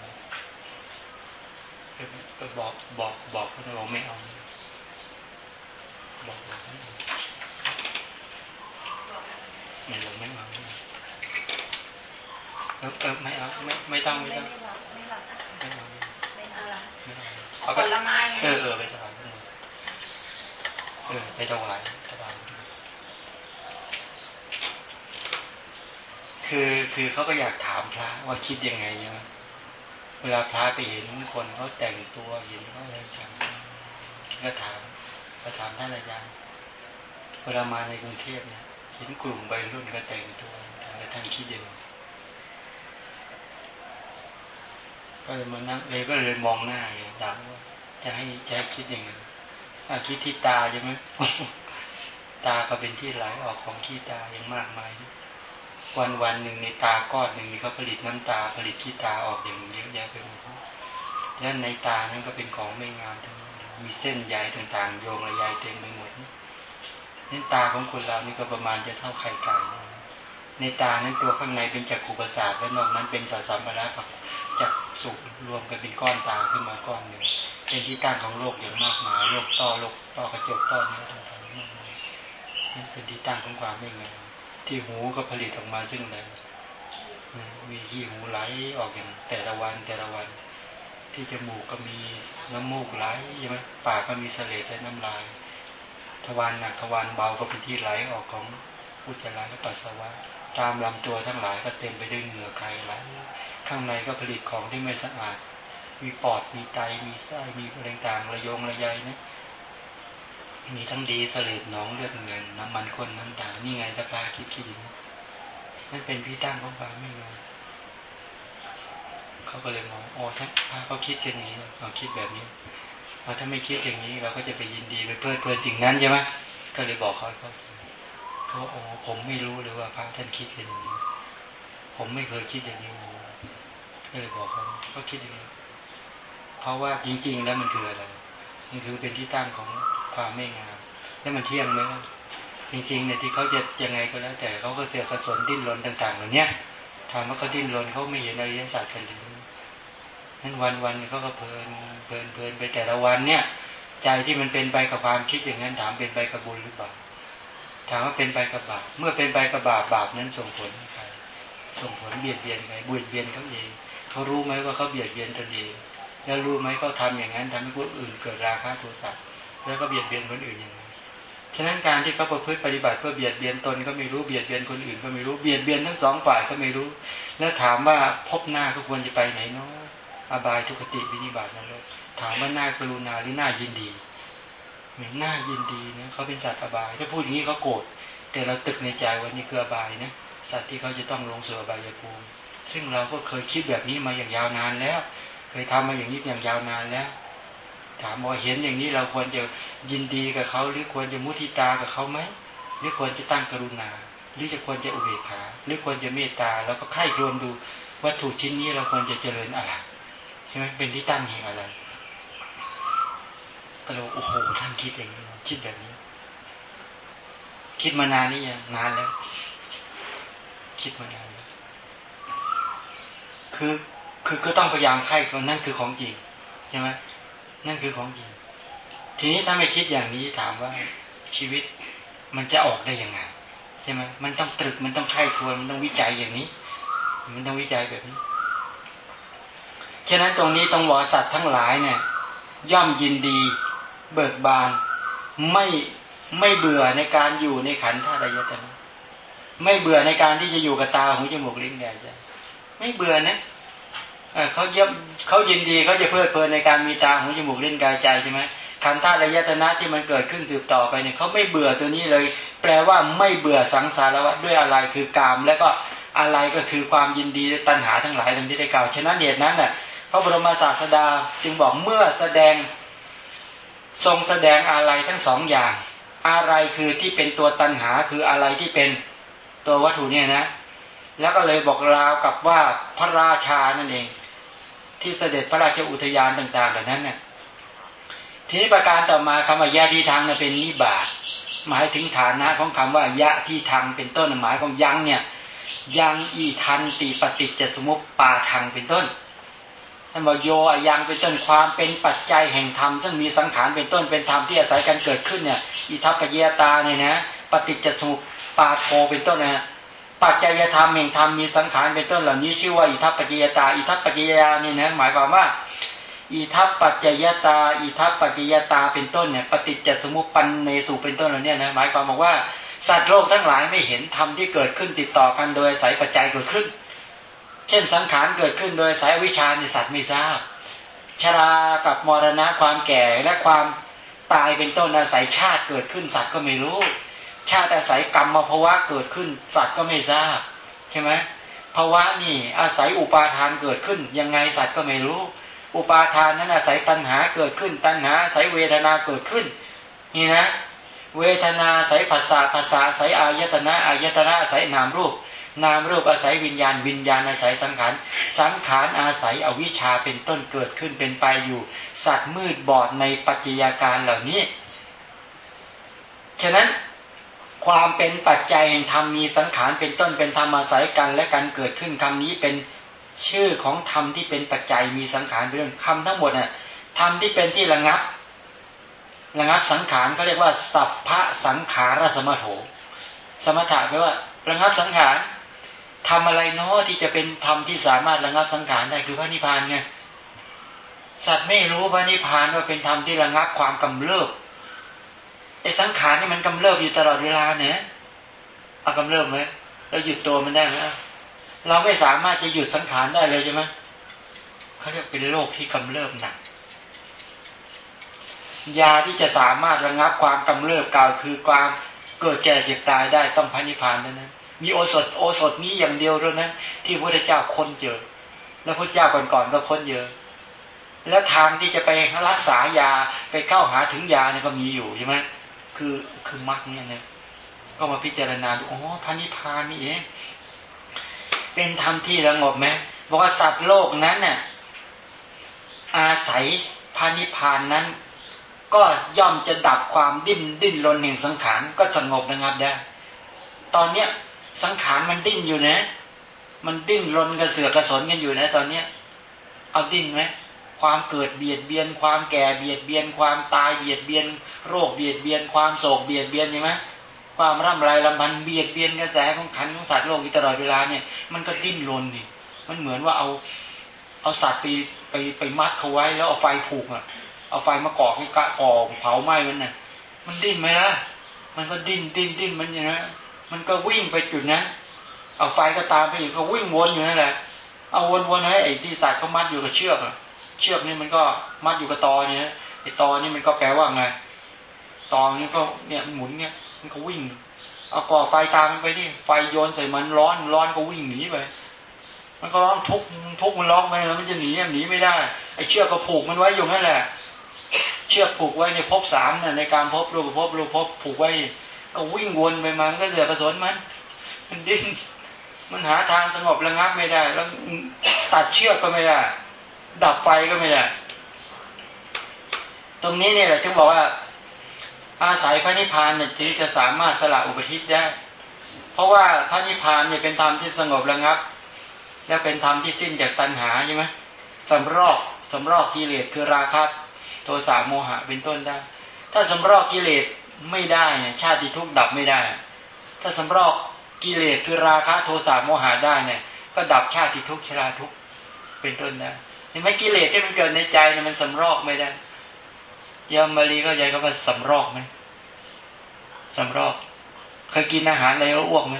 ก็บอกบอกบอกเขาบอกไม่เอาบอกบอกไม่เอาไม่ลงไม่เอา เออเออไม่เอาไม่ไม่ต้องไม่ต้องไม่เอาไม่เอาเอาผลไม้เออเออไปถวายเออไปถวายถวายคือคือเขาก็อยากถามพระว่าคิดยังไงเนาะเวลาพระไปเห็นคนเขาแต่งตัวเห็นเขาอะไรต่างก็ถามก็ถามท่านอาจารย์เวลามาในกรุงเทพเนี่ยเห็นกลุ่มวัยรุ่นก็แต่งตัวแล้วท่านคิดยังไง ก็เลยมานั่งเลยก็เลยมองหน้าอย่างถามว่าจะให้จะให้คิดอยังไงถ้าคิดที่ตาใช่ไหมตาก็เป็นที่ไหลออกของขี้ตาอย่างมากมาย วันวันหนึ่งในตาก้อนหนึ่งมีเขาผลิตน้ำตาผลิตขี้ตาออกอย่างเยอะแยะไปหมดแล้วในตานั้นก็เป็นของไม่งามทั้งมันมีเส้นใยต่างๆ โยงระยายเต็มไปหมดนี่ตาของคนเรานี่ก็ประมาณจะเท่าไข่ไก่ในตานั้นตัวข้างในเป็นจักขุประสาทและนอกนั้นเป็นสาสามระกับ จักสุรวมกันเป็นก้อนตาขึ้นมาก้อนหนึ่งเป็นที่ตั้งของโลกอย่างมากมายโลกต่อโลกต่อกระจกต่อเนื้อต่างๆมากมายนี่เป็นที่ตั้งของความไม่งามที่หูก็ผลิตออกมาซึ่งอะไรมีขี้หูไหลออกอย่างแต่ละวันแต่ละวัน ที่จมูกก็มีน้ำมูกไหลใช่ไหมปากก็มีเสลดและน้ำลายทวารหนักทวารเบาก็เป็นที่ไหลออกของอุจจาระและปัสสาวะ ตามลำตัวทั้งหลายก็เต็มไปด้วยเหงื่อใครไหล ข้างในก็ผลิตของที่ไม่สะอาด มีปอดมีไตมีไส้มีอะไรต่างระยงระยายนะมีทั้งดีเสลดหนองเลือดเงินน้ำมันข้นน้ำตาลนี่ไงตะกาคิดคิดนั่นเป็นพี่ตั้งของความไม่งามเขาก็เลยมองโอ้ถ้าถ้าเขาคิดอย่างนี้เราคิดแบบนี้พอถ้าไม่คิดอย่างนี้เราก็จะไปยินดีไปเพลิดเพลินสิ่งนั้นใช่ไหมก็เลยบอกเขาเขาเขาโอ้ผมไม่รู้เลยว่าพระท่านคิดอย่างนี้ ผมไม่เคยคิดอย่างนี้ก็เลยบอกเขาเขาคิดอย่างนี้ เพราะว่าจริง ๆ แล้วมันคืออะไร มันคือเป็นที่ตั้งของความไม่งาม แล้วมันเที่ยงไหมจริงๆเนี่ยที่เขาจะยังไงก็แล้ว แต่เขาก็เสียกระสนดิ้นรนต่างๆเหล่านี้ถามว่าเขาดิ้นรนเขาไม่เห็นอริยสัจกันหรือนั้นวันวันเขาก็เพลินเพลินเพลินไปแต่ละวันเนี่ย ใจที่มันเป็นไปกับความคิดอย่างนั้น ถามเป็นไปกับบุญหรือเปล่าถามว่าเป็นไปกับบาปเมื่อเป็นไปกับบาปบาปนั้นส่งผลใคร ส่งผลเบียดเบียนใครบุญเบียนเขาเองเขารู้ไหมว่าเขาเบียดเบียนตนเองแล้วรู้ไหมเขาทาอย่างนั้นทำให้คนอื่นเกิดราคะโทสะแล้วก็เบียดเบียนคนอื่นอย่างไรฉะนั้นการที่เขาประพฤติปฏิบัติเพื่อเบียดเบียนตนก็ไม่รู้เบียดเบียนคนอื่นก็ไม่รู้เบียดเบียนทั้งสองฝ่ายก็ไม่รู้ แล้วถามว่าพบหน้าก็ควรจะไปไหนเนาะอบายทุกติวินิบาตนรกถามว่าหน้ากรุณาหรือหน้ายินดีเหมือนหน้ายินดีเนี่ยเขาเป็นสัตว์อบาย ถ้าพูดอย่างนี้เขาโกรธแต่เราตึกในใจว่านี่คืออบายนะ สัตว์ที่เขาจะต้องลงสู่อบายภูมิซึ่งเราก็เคยคิดแบบนี้มาอย่างยาวนานแล้ว เคยทำมาอย่างนี้อย่างยาวนานแล้ว ถามว่าเห็นอย่างนี้เราควรจะยินดีกับเขาหรือควรจะมุทิตากับเขาไหมหรือควรจะตั้งกรุณา หรือจะควรจะอุเบกขาหรือควรจะเมตตาแล้วก็ไข้รวมดูวัตถุชิ้นนี้เราควรจะเจริญอะไรใช่ไหมเป็นที่ตั้งแห่งอะไรก็เราโอ้โหท่านคิดอย่างนี้คิดแบบนี้ คิดมานานนี่ยังนานแล้ว คิดมานานแล้วคือคือก็ต้องพยายามไข้คนนั่นคือของจริงใช่ไหมนั่นคือของจริง ทีนี้ถ้าไม่คิดอย่างนี้ถามว่าชีวิตมันจะออกได้ยังไงใช่ไหมมันต้องตรึกมันต้องไข้ควรมันต้องวิจัยอย่างนี้ มันต้องวิจัยแบบนี้ฉะนั้นตรงนี้ต้องบอสัตว์ทั้งหลายเนี่ย ย่อมยินดี เบิกบาน ไม่ไม่เบื่อในการอยู่ในขันธ์ธาตุยตนะ ไม่เบื่อในการที่จะอยู่กับตาหูจมูกลิ้นกายใจไม่เบื่อนะเขาเย่อมเขายินดีเขาจะเพลิดเพลินในการมีตาหูจมูกลิ้นกายใจใช่ไหมขันธ์ธาตุยตนะที่มันเกิดขึ้นสืบต่อไปเนี่ยเขาไม่เบื่อตัวนี้เลย แปลว่าไม่เบื่อสังสารวัฏด้วยอะไรคือกาม แล้วก็อะไรก็คือความยินดีตัณหาทั้งหลายดังที่ได้กล่าวฉะนั้นเหตุนั้นน่ะพระบรมศาสดาจึงบอกเมื่อแสดงทรงแสดงอะไรทั้งสองอย่าง อะไรคือที่เป็นตัวตัณหาคืออะไรที่เป็น ตัววัตถุเนี่ยนะ แล้วก็เลยบอกราวกับว่าพระราชานั่นเอง ที่เสด็จพระราชอุทยานต่างๆเหล่านั้นเนี่ยทีนี้ประการต่อมาคำว่ายะที่ทางเนี่ยเป็นนิบาตหมายถึงฐานะของคำว่ายะที่ทางเป็นต้นหมายของยังเนี่ย ยังอีทันติปฏิจจสมุปปาทางเป็นต้นท่านบอกโยยังเป็นต้นความเป็นปัจจัยแห่งธรรมซึ่งมีสังขารเป็นต้นเป็นธรรมที่อาศัยกันเกิดขึ้นเนี่ยอิทัปปเยตาเนี่ยนะปฏิจจสมุป ปาโทเป็นต้นนะปัจจัยธรรมแห่งธรรมมีสังขารเป็นต้นเหล่านี้ชื่อว่าอิทัปปเยตาอิทัปปเยานี่นะหมายความว่าอิทัปปัจจยตาอิทัปปัจจยตาเป็นต้นเนี่ยปฏิจจสมุปปันเนสุเป็นต้นเหล่านี้นะหมายความบอกว่าสัตว์โลกทั้งหลายไม่เห็นธรรมที่เกิดขึ้นติดต่อกันโดยสายปัจจัยเกิดขึ้น เช่นสังขารเกิดขึ้นโดยสายวิชาในสัตว์ไม่ทราบชรากับมรณะความแก่และความตายเป็นต้นอาศัยชาติเกิดขึ้นสัตว์ก็ไม่รู้ ชาติอาศัยกรรมมาภาวะเกิดขึ้น สัตว์ก็ไม่ทราบใช่ไหมภาวะนี่อาศัยอุปาทานเกิดขึ้น ยังไงสัตว์ก็ไม่รู้ อุปาทานนั้นอาศัยตัณหาเกิดขึ้น ตัณหาอาศัยเวทนาเกิดขึ้น นี่นะ เวทนาอาศัยภาษาภาษาอาศัยอายตนะอายตนะอาศัยนามรูป นามรูปอาศัยวิญญาณ วิญญาณอาศัยสังขารสังขารอาศัยอวิชชาเป็นต้นเกิดขึ้นเป็นไปอยู่ สัตว์มืดบอดในปัจจัยการเหล่านี้ฉะนั้น ความเป็นปัจจัยแห่งธรรมมีสังขารเป็นต้นเป็นธรรมอาศัยกัน และการเกิดขึ้นคำนี้เป็นชื่อของธรรมที่เป็นปัจจัยมีสังขารเป็นเรื่องคำทั้งหมดน่ะธรรมที่เป็นที่ระงับ ระงับสังขารเขาเรียกว่าสัพพะสังขารสมถโถสมถะแปลว่า ระงับสังขารทำอะไรเนาะที่จะเป็นธรรมที่สามารถระงับสังขารได้คือพระนิพพานไงสัตว์ไม่รู้พระนิพพานว่าเป็นธรรมที่ระงับความกำเริบ ไอ้สังขารนี่มันกำเริบอยู่ตลอดเวลาเนี่ยเอากำเริบไหมเราหยุดตัวมันได้ไหมเราไม่สามารถจะหยุดสังขารได้เลยใช่ไหมเขาเรียกเป็นโรคที่กำเริบหนักยาที่จะสามารถระงับความกำเริบกล่าวคือความเกิดแก่เจ็บตายได้ต้องพระนิพพานนั้นมีโอสถโอสถนี้อย่างเดียวเท่านั้นที่พระเจ้าค้นเจอ แล้วพระเจ้าก่อนๆก็ค้นเยอะ แล้วทางที่จะไปรักษายาไปเข้าหาถึงยาเนี่ยก็มีอยู่ใช่ไหม คือคือมรรคเนี่ยนะก็มาพิจารณาดูอ๋อพระนิพพานนี่เองเป็นธรรมที่ระงบไหมบอกว่าสัตว์โลกนั้นเนี่ยอาศัยพระนิพพานนั้น ก็ย่อมจะดับความดิ้นดิ้นรนแห่งสังขารก็สงบระงับได้ ตอนเนี้ยสังขารมันดิ้นอยู่นะ มันดิ้นรนกระเสือกกระสนกันอยู่นะ ตอนเนี้ย เอาดิ้นไหม ความเกิดเบียดเบียน ความแก่เบียดเบียน ความตายเบียดเบียน โรคเบียดเบียน ความโศกเบียดเบียนใช่ไหมความร่ำไรลำพันเบียดเบียนกระแสของขันของสัตว์โลกอยู่ตลอดเวลาเนี่ยมันก็ดิ้นรนนี่มันเหมือนว่าเอาเอาสัตว์ไปไปไปมัดเขาไว้แล้วเอาไฟผูกอะ เอาไฟมาก่อให้กะก่อเผาไหม้มันน่ะ มันดิ้นไหมล่ะมันก็ดิ้นดิ้นดิ้นมันอย่างนั้นมันก็วิ่งไปจุดนั้นเอาไฟก็ตามไปอีกก็วิ่งวนอยู่นั่นแหละเอาวนๆให้ไอ้ที่สัตว์เขามัดอยู่กับเชือก เชือกนี่มันก็มัดอยู่กับตอเนี่ยไอ้ตอนี่มันก็แปลว่าไงตอนี่ก็เนี่ยหมุนเนี่ย มันก็วิ่ง เอาก่อไฟตามมันไปนี่ไฟโยนใส่มันร้อนร้อนก็วิ่งหนีไปมันก็ร้องทุกทุกมันร้องไปแล้วมันจะหนีหนีไม่ได้ไอ้เชือกก็ผูกมันไว้อยู่นั่นแหละ เชือกผูกไว้ในภพสามเนี่ยในการพบรูปภพรูปภพผูกไว้ ก็วิ่งวนไปมันก็เสือกระสนมัน มันดิ้นมันหาทางสงบระงับไม่ได้ แล้วตัดเชือกก็ไม่ได้ ดับไฟก็ไม่ได้ ตรงนี้เนี่ยแหละจึงบอกว่า อาศัยพระนิพพานเนี่ยถึงจะสามารถสละอุปธิษได้ เพราะว่าพระนิพพานเนี่ยเป็นธรรมที่สงบระงับ และเป็นธรรมที่สิ้นจากตัณหาใช่ไหมสำรอกสำรอกกิเลสคือราคะโทสะโมหะเป็นต้นได้ ถ้าสำรอกกิเลสไม่ได้เนี่ยชาติทุกข์ดับไม่ได้ ถ้าสำรอกกิเลสคือราคะโทสะโมหะได้เนี่ย ก็ดับชาติทุกข์ชราทุกข์เป็นต้นได้ เห็นไหมกิเลสที่มันเกิดในใจเนี่ยมันสำรอกไม่ได้ยามารีเข้าใจก็ว่าสำรอกไหมสำรอกเคยกินอาหารอะไรก็อ้วกไหม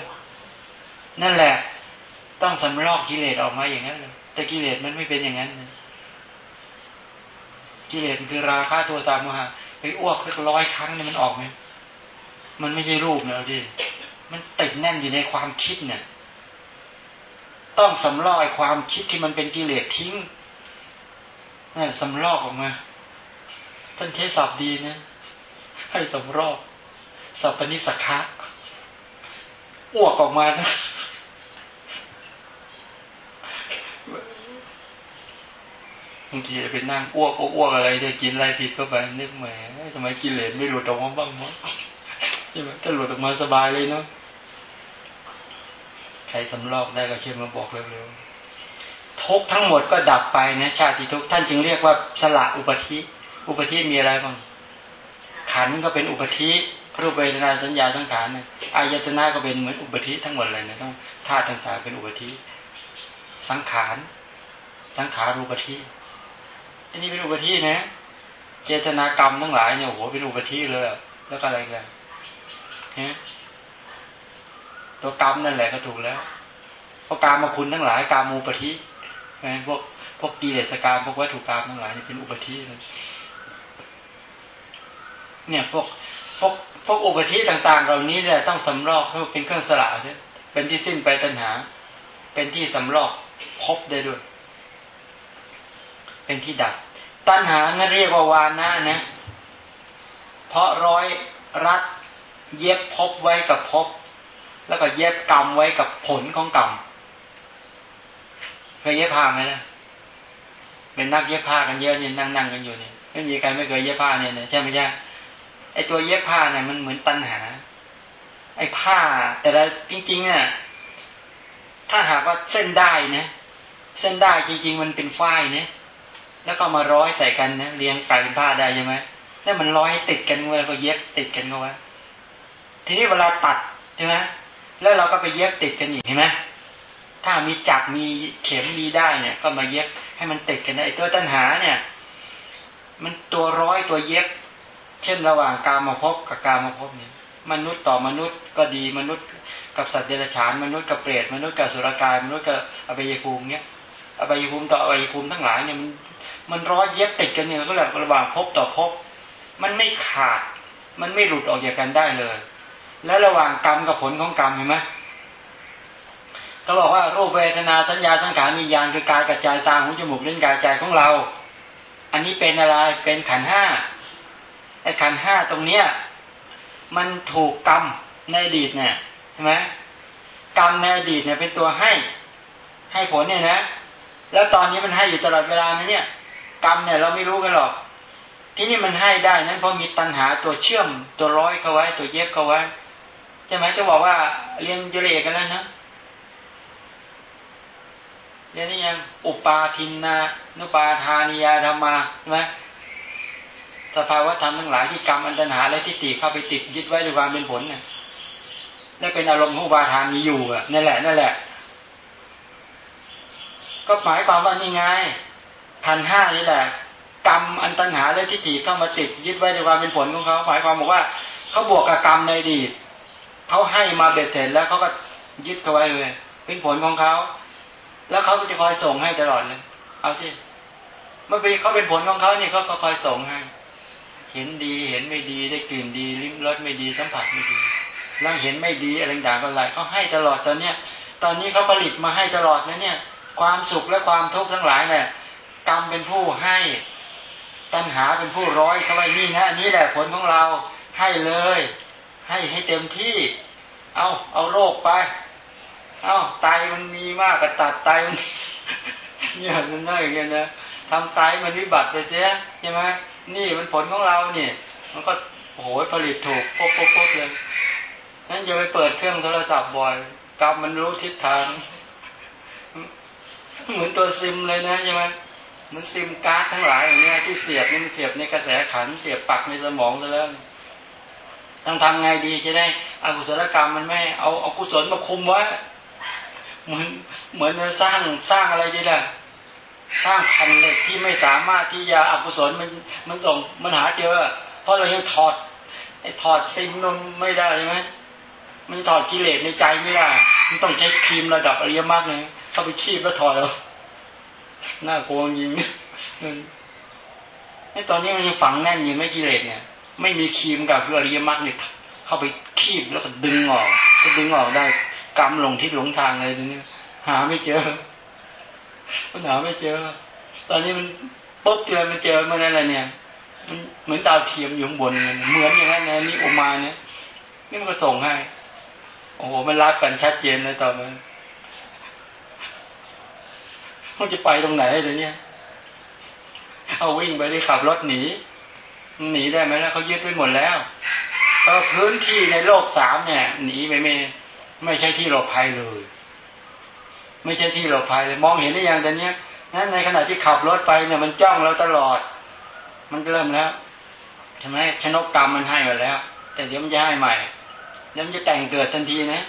นั่นแหละ ต้องสำรอกกิเลสออกมาอย่างนั้นเลยแต่กิเลสมันไม่เป็นอย่างนั้นกิเลสคือราคะตัวตามมาไปอ้วกสักร้อยครั้งเนี่ยมันออกไหมมันไม่ใช่รูปเนอะที่มันติดแน่นอยู่ในความคิดเนี่ย ต้องสำลอกไอ้ความคิดที่มันเป็นกิเลสทิ้ง นั่สำลอกออกมา ท่านเทศัพท์ดีนะ ให้สำรอกสัพพนิสขะอ้วกออกมานะบางทีไปนั่งอ้วกอ้วกอะไรจะกินอะไรผิดเข้าไปนึกแหมทำไมกิเลสไม่หลุดออกมาบ้างมั้งใช่ไหมถ้าหลุดออกมาสบายเลยเนาะใครสำลอกได้ก็เชื่อมาบอกเร็วๆ ทุกทั้งหมดก็ดับไปนะชาติทุกท่านจึงเรียกว่าสละอุปธิอุปธิมีอะไรบ้างขันก็เป็นอุปธิรูปเวทนาสัญญาทั้งขานอายตนะก็เป็นเหมือนอุปธิทั้งหมดเลยนะต้องธาตุต่างๆเป็นอุปธิสังขารสังขารูปธิอันนี้เป็นอุปธินะ เจตนากรรมทั้งหลายเนี่ยโอ้โหเป็นอุปธิเลยแล้วก็อะไรกันเนี่ยตัวกรรมนั่นแหละก็ถูกแล้วเพราะการมมาคุณทั้งหลายการมูปธิ พวกพวกกิเลสกรรมพวกวัตถุกรรมทั้งหลายนี่เป็นอุปธิเลยเนี่ยพวกพวกพวกอุปธิต่างๆ เหล่านี้เนี่ยต้องสำรอกเพื่อเป็นเครื่องสละใช่เป็นที่สิ้นไปตัณหา เป็นที่สำรอกพบได้ด้วย เป็นที่ดับตัณหานั่นเรียกว่าวานะนะ เพราะร้อยรัดเย็บพบไว้กับพบ แล้วก็เย็บกรรมไว้กับผลของกรรม เคยเย็บผ้าไหมนะเป็นนักเย็บผ้ากันเยอะเนี่ยนั่งนั่งกันอยู่เนี่ยไม่มีใครไม่เคยเย็บผ้าเนี่ยใช่ไหมจ๊ะไอตัวเย็บผ้าเนี่ยมันเหมือนตัณหา ไอผ้า แต่ละจริงๆอะถ้าหากว่าเส้นได้นี่ยเส้นได้จริง ๆ มันเป็นฝ้ายเนี่ยแล้วก็มาร้อยใส่กันนะเรียงกลายเป็นผ้าได้ใช่ไหมแล้วมันร้อยติดกันแล้วก็เย็บติดกันเอาไว้ทีนี้เวลาตัดใช่ไหมแล้วเราก็ไปเย็บติดกันอีกเห็นไหม ถ้ามีจักมีเข็มมีได้เนี่ย ก็มาเย็บให้มันติดกันได้ตัวตัณหาเนี่ย มันตัวร้อยตัวเย็บ เช่นระหว่างกามาพบกับกามาพบเนี่ยมนุษย์ต่อมนุษย์ก็ดีมนุษย์ กับสัตว์เดรัจฉานมนุษย์กับเปรตมนุษย์กับสุรกายมนุษย์กับอวัยภูมิเนี่ยอวัยภูมิต่ออวัยภูมิทั้งหลายเนี่ยมันมันร้อยเย็บติดกันเนี่ยก็แบบระหว่างพบต่อพบ มันไม่ขาด มันไม่หลุดออกจากกันได้เลย และระหว่างกรรมกับผลของกรรมเห็นไหม ก็บอกว่ารูปเวทนาสัญญาสังขารวิญญาณคือกายกระจายตาหูจมูกเล่นกายใจของเรา อันนี้เป็นอะไรเป็นขันห้าไอ้ขันห้าตรงเนี้ย มันถูกกรรมในอดีตเนี่ยใช่ไหมกรรมในอดีตเนี่ยเป็นตัวให้ ให้ผลเนี่ยนะ แล้วตอนนี้มันให้อยู่ตลอดเวลานะเนี่ย กรรมเนี่ยเราไม่รู้กันหรอก ที่นี่มันให้ได้นั้นเพราะมีตัณหาตัวเชื่อมตัวร้อยเข้าไว้ ตัวเย็บเข้าไว้ใช่ไหมจะบอกว่าเรียนจุเลกันแล้วนะ เรียนี่ยังอุปาทินนานุปาทานิยาธรรมาใช่ไหมสภาวะธรรมทั้งหลายที่กรรมอันตรหาและที่ติเข้าไปติดยึดไว้ด้วยความเป็นผลเนี่ยและเป็นอารมณ์ของอุปาทานมีอยู่อะนั่นแหละนั่นแหละ ก็หมายความว่านี่ไงทันห้านี่แหละกรรมอันตัญหาและทิฏฐิเข้ามาติดยึดไว้ด้วยความเป็นผลของเขาหมายความบอกว่าเขาบวกกับกรรมในอดีตเขาให้มาเบ็ดเสร็จแล้วเขาก็ยึดเอาไว้เลยเป็นผลของเขา แล้วเขาก็จะคอยส่งให้ตลอดเลย เอาสิเมื่อปีเขาเป็นผลของเขาเนี่ยเขาคอยส่งให้ เห็นดีเห็นไม่ดีได้กลิ่นดีลิ้มรสไม่ดีสัมผัสไม่ดีแล้วเห็นไม่ดีอะไรต่างๆก็ไรเขาให้ตลอดตอนเนี้ย ตอนนี้เขาผลิตมาให้ตลอดนะเนี่ย ความสุขและความทุกข์ทั้งหลายเนี่ยกรรมเป็นผู้ให้ตัณหาเป็นผู้ร้อยเข้าไปนี่นะนี่แหละผลของเราให้เลย ให้ให้เต็มที่ เอาเอาโรคไป อ้าไตมันมีมากก็ตัดไตมันเนี่ยมันได้อย่างเงี้ยนะทำไตมันวิบัติไปเสียใช่ไหมนี่มันผลของเราเนี่ย มันก็โอ้โหผลิตถูกปุ๊บปุ๊บปุ๊บเลยนั้นอย่าไปเปิดเครื่องโทรศัพท์บ่อยกรรมมันรู้ทิศทาง เหมือนตัวซิมเลยนะใช่ไหมมันซิมการ์ดทั้งหลายอย่างเงี้ยที่เสียบนี่มันเสียบในกระแสขันเสียบปักในสมองซะแล้วต้องทำไงดีจะได้อกุศลกรรมมันไม่เอาเอากุศลมาคุมไว้ เหมือนเหมือนสร้างสร้างอะไรดีล่ะสร้างแผ่นเหล็กที่ไม่สามารถที่จะอกุศลมันมันส่งมันหาเจอ เพราะเรายังถอดไอ้ถอดซิมนนไม่ได้ใช่ไหมมันถอดกิเลสในใจไม่ได้ มันต้องใช้ครีมระดับอริยมรรคเลยเข้าไปคีบแล้วถอดแล้วน่ากลัวจริงไอ้ตอนนี้มันยังฝังแน่นอยู่ไม่กิเลสเนี่ย ไม่มีครีมกับคืออริยมรรคเนี่ยเข้าไปคีบแล้วก็ดึงออก ก็ดึงออกได้ กรรมหลงทิศหลงทางเลยทีนี้หาไม่เจอมันหาไม่เจอ ตอนนี้มันปุ๊บเจอมันเจอเมื่อนั้นแหละเนี่ยมันเหมือนดาวเทียมอยู่ข้างบนเหมือนอย่างนั้นนะนี่ออกมาเนี่ยนี่มันก็ส่งให้ โอ้โหมันรักกันชัดเจนเลยตอนนั้นมันจะไปตรงไหนเลยเนี่ย เอาวิ่งไปได้ขับรถหนี หนีได้ไหมล่ะเขายึดไปหมดแล้วก็พื้นที่ในโลกสามเนี่ย หนีไปไม่ ไม่ใช่ที่หลบภัยเลย ไม่ใช่ที่หลบภัยเลย มองเห็นได้อยังแต่เนี้ยนั้นในขณะที่ขับรถไปเนี่ยมันจ้องเราตลอด มันเริ่มแล้วใช่ไหมชนกกรรมมันให้มาแล้ว แต่เดี๋ยวมันจะให้ใหม่เดี๋ยวมันจะแต่งเกิดทันทีนะ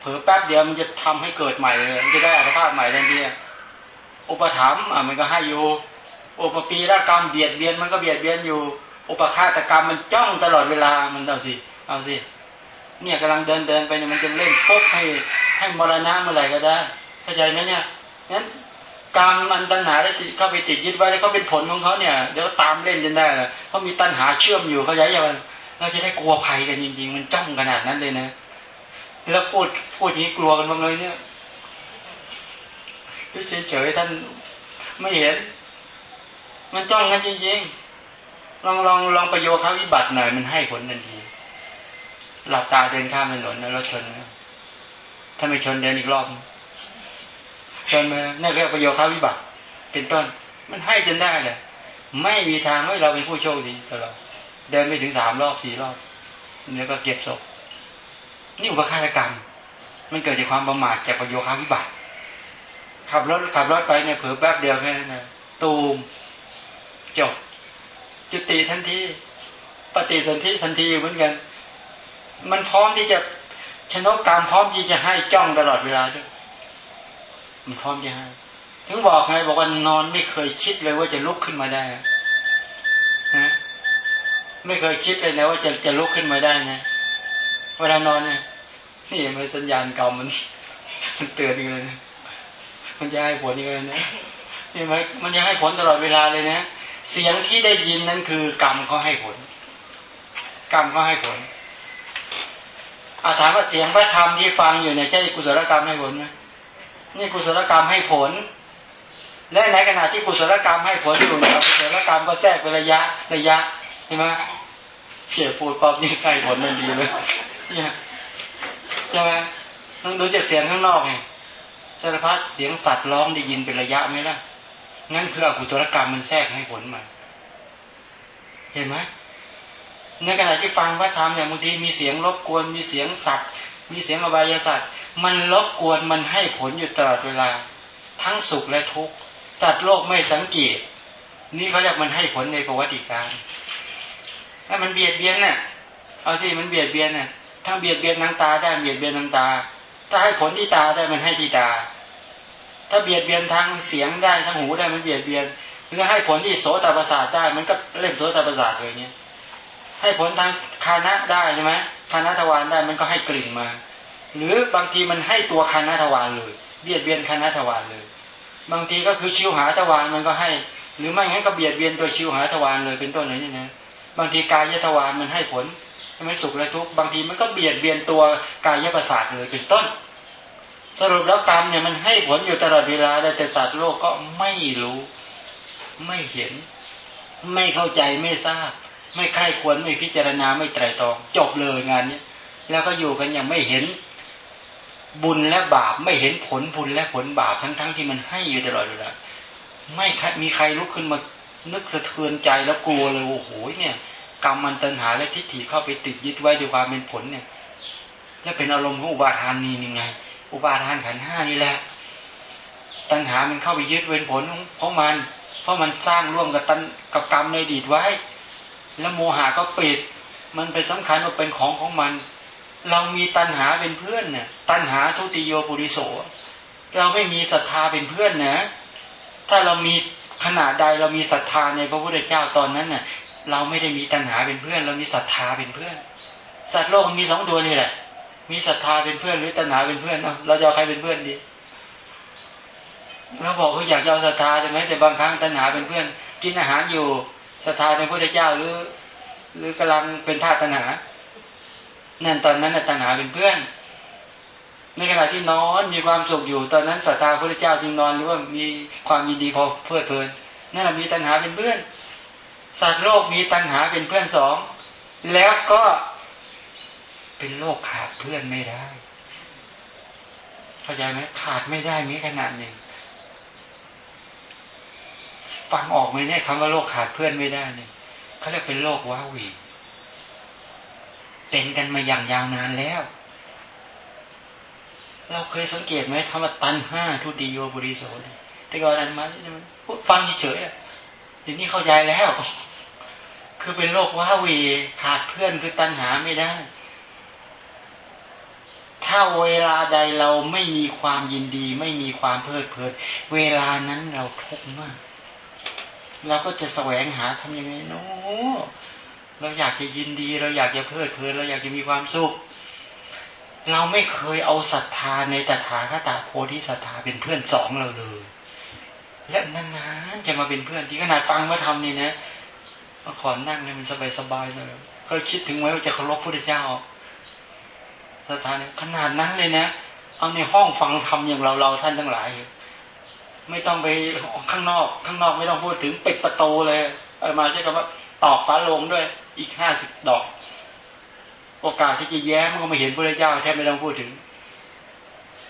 เผลอแป๊บเดียวมันจะทำให้เกิดใหม่เลยมันจะได้อัตภาพใหม่ทันทีอุปถัมภ์อะมันก็ให้อยู่อุปปีรกรรมเบียดเบียนมันก็เบียดเบียนอยู่ อุปฆาตกรรมมันจ้องตลอดเวลามันเอาสิเอาสิ เนี่ยกำลังเดินเดินไปเนี่ยมันจะเล่นปุ๊บให้ให้มรณะเมื่อไหร่ก็ได้เข้าใจไหมเนี่ยงั้นกรรมอันตัณหาได้เข้าไปติดยึดไว้แล้วเขาเป็นผลของเขาเนี่ยเดี๋ยวตามเล่นจนได้เลยเขามีตัณหาเชื่อมอยู่เขาใจยังเราจะได้กลัวภัยกันจริง ๆ มันจ้องขนาดนั้นเลยนะแล้วพูดพูดอย่างนี้กลัวกันบ้างเลยเนี่ยเฉยๆท่านไม่เห็น มันจ้องกันจริงๆลองลองลองประโยชน์เขาวิบัติหน่อยมันให้ผลทันที หลับตาเดินข้ามถนนแล้วรถชนถ้าไม่ชนเดินอีกรอบชนมานี่เรียกประโยชน์วิบัติ เป็นต้น มันให้จนได้เลยไม่มีทางให้เราเป็นผู้โชคดีตลอดเดินไม่ถึงสามรอบสี่รอบเนี่ยก็เก็บศพนี่อุปคารกรรมมันเกิดจากความประมาทจากประโยชน์วิบัติ ขับรถขับรถไปเนี่ยเผลอแป๊บเดียวแค่นั้นนะตูมจบจุติทันทีปฏิสนธิทันทีเหมือนกัน มันพร้อมที่จะชนกกรรมพร้อมที่จะให้จ้องตลอดเวลาด้วยมันพร้อมจะให้ถึงบอกไงบอกว่านอนไม่เคยคิดเลยว่าจะลุกขึ้นมาได้นะไม่เคยคิดเลยนะว่าจะจะลุกขึ้นมาได้นะเวลานอนเนี่ยนี่มันสัญญาณเก่ามันมันเตือนเลยนะมันจะให้ผลยังไงนะเห็นไหมมันจะให้ผลตลอดเวลาเลยนะเสียงที่ได้ยินนั้นคือกรรมเขาให้ผล กรรมเขาให้ผล อาถามว่าเสียงพระธรรมที่ฟังอยู่เนี่ยใช่กุศลกรรมให้ผลไหมนี่กุศลกรรมให้ผล และในขณะที่กุศลกรรมให้ผลอยู่เนี่ยกุศลกรรมก็แทรกเป็นระยะระยะใช่ไหมเขียพูดปอบนี่ใกล้ผลมันดีเลยเนี่ยใช่ไหมต้องดูจากเสียงข้างนอกไงสารพัดเสียงสัตว์ร้องได้ยินเป็นระยะไหมล่ะงั้นคืออกุศลกรรมมันแทรกให้ผลมา เห็นไหม ในขณะที่ฟังพระธรรมเนี่ยบางทีมีเสียงรบกวนมีเสียงสัตว์ มีเสียงอบายสัตว์ มันรบกวนมันให้ผลอยู่ตลอดเวลา ทั้งสุขและทุกข์สัตว์โลกไม่สังเกต นี่เขาเรียกมันให้ผลในประวัติการถ้ามันเบียดเบียนเนี่ยเอาที่มันเบียดเบียนเนี่ยถ้าเบียดเบียนทางตาได้เบียดเบียนทางตา ถ้าให้ผลที่ตาได้มันให้ที่ตา ถ้าเบียดเบียนทางเสียงได้ทางหูได้มันเบียดเบียนหรือให้ผลที่โสตประสาทได้ มันก็เล่นโสตประสาทเลยเนี่ย ให้ผลทางคานะได้ใช่ไหมคานะทวารได้มันก็ให้กลิ่นมา หรือบางทีมันให้ตัวคานะทวารเลยเบียดเบียนคานะทวารเลย บางทีก็คือชิวหาทวารมันก็ให้ หรือไม่งั้นก็เบียดเบียนตัวชิวหาทวารเลยเป็นต้นเลยนี่นะบางทีกายทวารมันให้ผลไม่สุขและทุกข์บางทีมันก็เบียดเบียนตัวกายประสาทเลยเป็นต้น สรุปแล้วกรรมเนี่ยมันให้ผลอยู่ตลอดเวลาแต่สัตว์โลกก็ไม่รู้ ไม่เห็น ไม่เข้าใจไม่ทราบ ไม่ใคร่ควรไม่พิจารณาไม่ไตรตรอง จบเลยงานนี้แล้วก็อยู่กันอย่างไม่เห็นบุญและบาปไม่เห็นผลบุญและผลบาปทั้งๆทที่มันให้อยู่ตลอดเวลาไม่มีใครลุกขึ้นมานึกสะเทือนใจแล้วกลัวเลยโอ้โหเนี่ย กรรมมันตัณหาและทิฏฐิเข้าไปติดยึดไว้ด้วยความเป็นผลเนี่ยและเป็นอารมณ์ของอุบาทานนี่ยังไง อุบาทานขันห้านี่แหละ ตัณหามันเข้าไปยึดเป็นผลของมัน เพราะมันสร้างร่วมกับตันกับกรรมในดีตไว้ แล้วโมหะก็ปิด มันไปสำคัญว่าเป็นของของมัน เรามีตัณหาเป็นเพื่อนเนี่ยตัณหาทุติโยปุริโส เราไม่มีศรัทธาเป็นเพื่อนนะ ถ้าเรามีขนาดใดเรามีศรัทธาในพระพุทธเจ้าตอนนั้นเน่ะ เราไม่ได้มีตัณหาเป็นเพื่อน เรามีศรัทธาเป็นเพื่อน สัตว์โลกมีสองตัวนี่แหละ มีศรัทธาเป็นเพื่อนหรือตัณหาเป็นเพื่อนเนาะเราจะเอาใครเป็นเพื่อนดีเราบอกเขาอยากจะเอาศรัทธาใช่ไหมแต่บางครั้งตัณหาเป็นเพื่อน กินอาหารอยู่ ศรัทธาในพระพุทธเจ้าหรือ หรือกำลังเป็นธาตุตัณหา นั่นตอนนั้นตัณหาเป็นเพื่อน ในขณะที่นอนมีความสุขอยู่ ตอนนั้นศรัทธาพระพุทธเจ้าจึงนอนหรือว่ามีความยินดีพอเพลิดเพลินนั่นแหละมีตัณหาเป็นเพื่อน สัตว์โลกมีตัณหาเป็นเพื่อนสองแล้วก็เป็นโลกขาดเพื่อนไม่ได้ เข้าใจไหมขาดไม่ได้มีขนาดหนึ่ง ฟังออกไหมเนี่ยคำว่าโลกขาดเพื่อนไม่ได้เนี่ยเขาเรียกเป็นโลกว้าวีเป็นกันมาอย่างยาวนานแล้ว เราเคยสังเกตไหมธรรมตันห้าทุติโยบุริโสแต่ก่อนนั้นมาพูดฟังเฉยๆทีนี้เข้าใจแล้ว คือเป็นโลกว้าวีขาดเพื่อนคือตัณหาไม่ได้ ถ้าเวลาใดเราไม่มีความยินดี ไม่มีความเพลิดเพลิน เวลานั้นเราทุกข์มาก เราก็จะแสวงหาทำยังไงเนาะเราอยากจะยินดี เราอยากจะเพลิดเพลินเราอยากจะมีความสุข เราไม่เคยเอาศรัทธาในตถาคตโพธิศรัทธาเป็นเพื่อนสองเราเลย และนานๆจะมาเป็นเพื่อนที่ขนาดฟังมาทำนี่นะมาขอนั่งเนี่ยมันสบายๆเลยเคยคิดถึงไว้ว่าจะเคารพพระเจ้าสถานขนาดนั้นเลยนะเอาในห้องฟังธรรมอย่างเราเราท่านทั้งหลาย ไม่ต้องไปข้างนอก ข้างนอกไม่ต้องพูดถึงปิดประตูเลยมาใช้คำว่าตอกฟ้าลงด้วยอีกห้าสิบดอก โอกาสที่จะแย้มก็ไม่เห็นพระเจ้าแทบไม่ต้องพูดถึง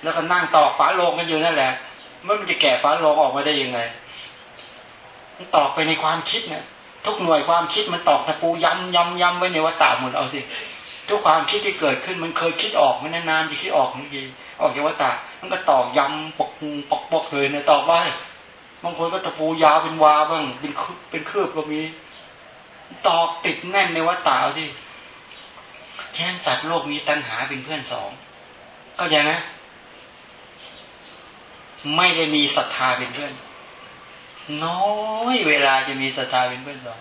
แล้วก็นั่งตอกฟ้าลงกันอยู่นั่นแหละมันจะแก่ฟ้าลงออกมาได้ยังไงมันตอกไปในความคิดเนี่ยทุกหน่วยความคิดมันตอกตะปูย้ำย้ำย้ำไว้ในวัฏฏะหมดเอาสิ ทุกความคิดที่เกิดขึ้นมันเคยคิดออกมันนานๆจะคิดออกบางทีออกจากวัตตา มันก็ตอกย้ำปกปกปกเลยเนี่ยตอกไว้บางคนก็ตะปูยาวเป็นวาบ้างเป็นเป็นคืบก็มี ตอกติดแน่นในวัตตาที่แค่สัตว์โลกมีตัณหาเป็นเพื่อนสองก็อย่างนะ ไม่ได้มีศรัทธาเป็นเพื่อน น้อยเวลาจะมีศรัทธาเป็นเพื่อนสอง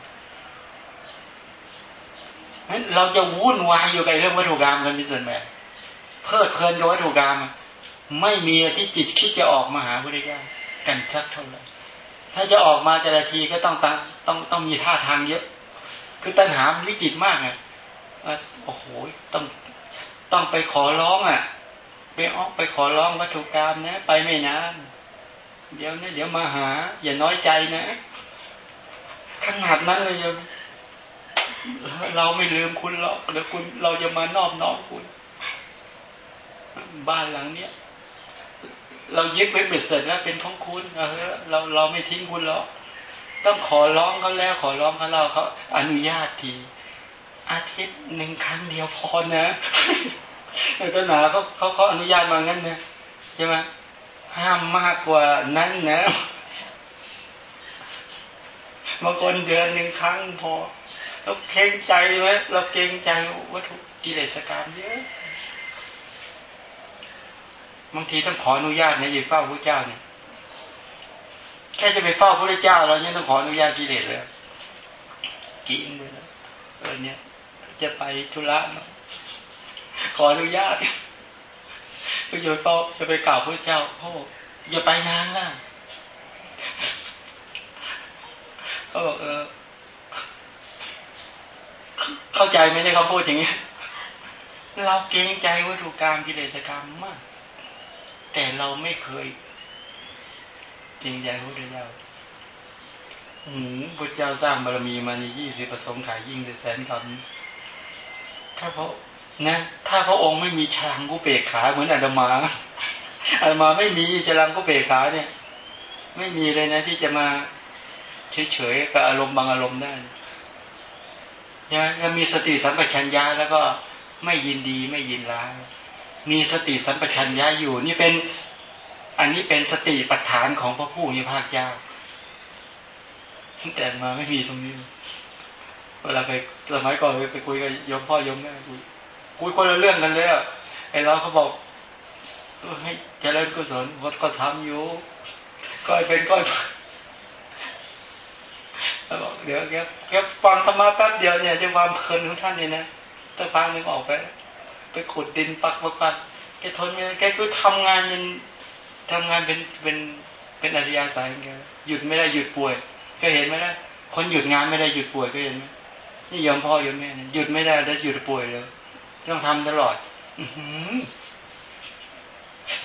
เราจะวุ่นวายอยู่กับเรื่องวัตถุกรรมกันเป็นส่วนใหญ่เพลิดเพลินกับวัตถุกรรม ไม่มีที่จิตคิดจะออกมาหาพระเจ้ากันสักเท่าไหร่ถ้าจะออกมาแต่ละทีก็ต้องต้องต้องต้องมีท่าทางเยอะ คือตัณหาวิจิตมากไงโอ้โหต้องต้องไปขอร้องอะไปออกไปขอร้องวัตถุกรรมนะ ไปไม่นานเดี๋ยวนะเดี๋ยวมาหา อย่าน้อยใจนะขนาดนั้นเลยโยมเราไม่ลืมคุณหรอกเดี๋ยวคุณเราจะมานอบน้อมคุณ บ้านหลังเนี้ย เรายึดไว้เบ็ดเสร็จแล้วเป็นของคุณเออเราเราไม่ทิ้งคุณหรอกต้องขอร้องเขาแล้วขอร้องเขาเราเขาอนุญาตที อาทิตย์หนึ่งครั้งเดียวพอนะในต้นหนาเขาเขาเขาอนุญาตมางั้นนะใช่ไหมห้ามมากกว่านั้นนะบางคนเดือนหนึ่งครั้งพอเราเกรงใจไหมเราเกรงใจวัตถุกิเลสกรรมเยอะ บางทีต้องขออนุญาตนะอย่เฝ้าพระเจ้าเนี่ยแค่จะไปเฝ้าพระเจ้าเราเนี่ยต้องขออนุญาตกิเลสเลยกินเลยนะเออเนี่ยจะไปธุระขออนุญาตก็โยนโตจะไปกล่าวพระเจ้าพ่ออย่าไปนานล่ะก็บอกเออ เข้าใจไหมที่เขาพูดอย่างนี้เราเกรงใจวัตถุกรรมกิเลสกรรมมาก แต่เราไม่เคยเกรงใจพระเจ้าอืมพระเจ้าสร้างบารมีมาในยี่สิบประสงค์ขายยิ่งเป็นแสนคำถ้าพระนะถ้าพระองค์ไม่มีฉลังกุเปกขาเหมือนอาดมาอาดมาไม่มีฉลังกุเปกขาเนี่ย ไม่มีเลยนะ ที่จะมาเฉยๆกับอารมณ์บางอารมณ์ได้ยังมีสติสัมปชัญญะแล้วก็ไม่ยินดีไม่ยินร้าย มีสติสัมปชัญญะอยู่ นี่เป็นอันนี้เป็นสติปัฏฐานของพระผู้มีพระเจ้าแต่มาไม่มีตรงนี้ เวลาไปสมัยก่อนไปคุยกับยมพ่อยมแม่คุยคุยคนละเรื่องกันเลยอะไอ้เราเขาบอกให้เจริญกุศลวัดก็ทำอยู่ก็เป็นก็บอกเดี๋ยวแกแกฟังธรรมะแป๊บเดียวเนี่ยจะความเพลินของท่านเนี่ยนะถ้าฟังนึงออกไป ไปขุดดินปักปักปักแกทนไงแกคือทำงานยันทำงานเป็นเป็นเป็นอริยาสายแกหยุดไม่ได้หยุดป่วย ก็เห็นไหมนะคนหยุดงานไม่ได้หยุดป่วยก็เห็นไหมนี่ยอมพ่อยอมแม่หยุดไม่ได้แล้วหยุดป่วยเลยต้องทำตลอด อื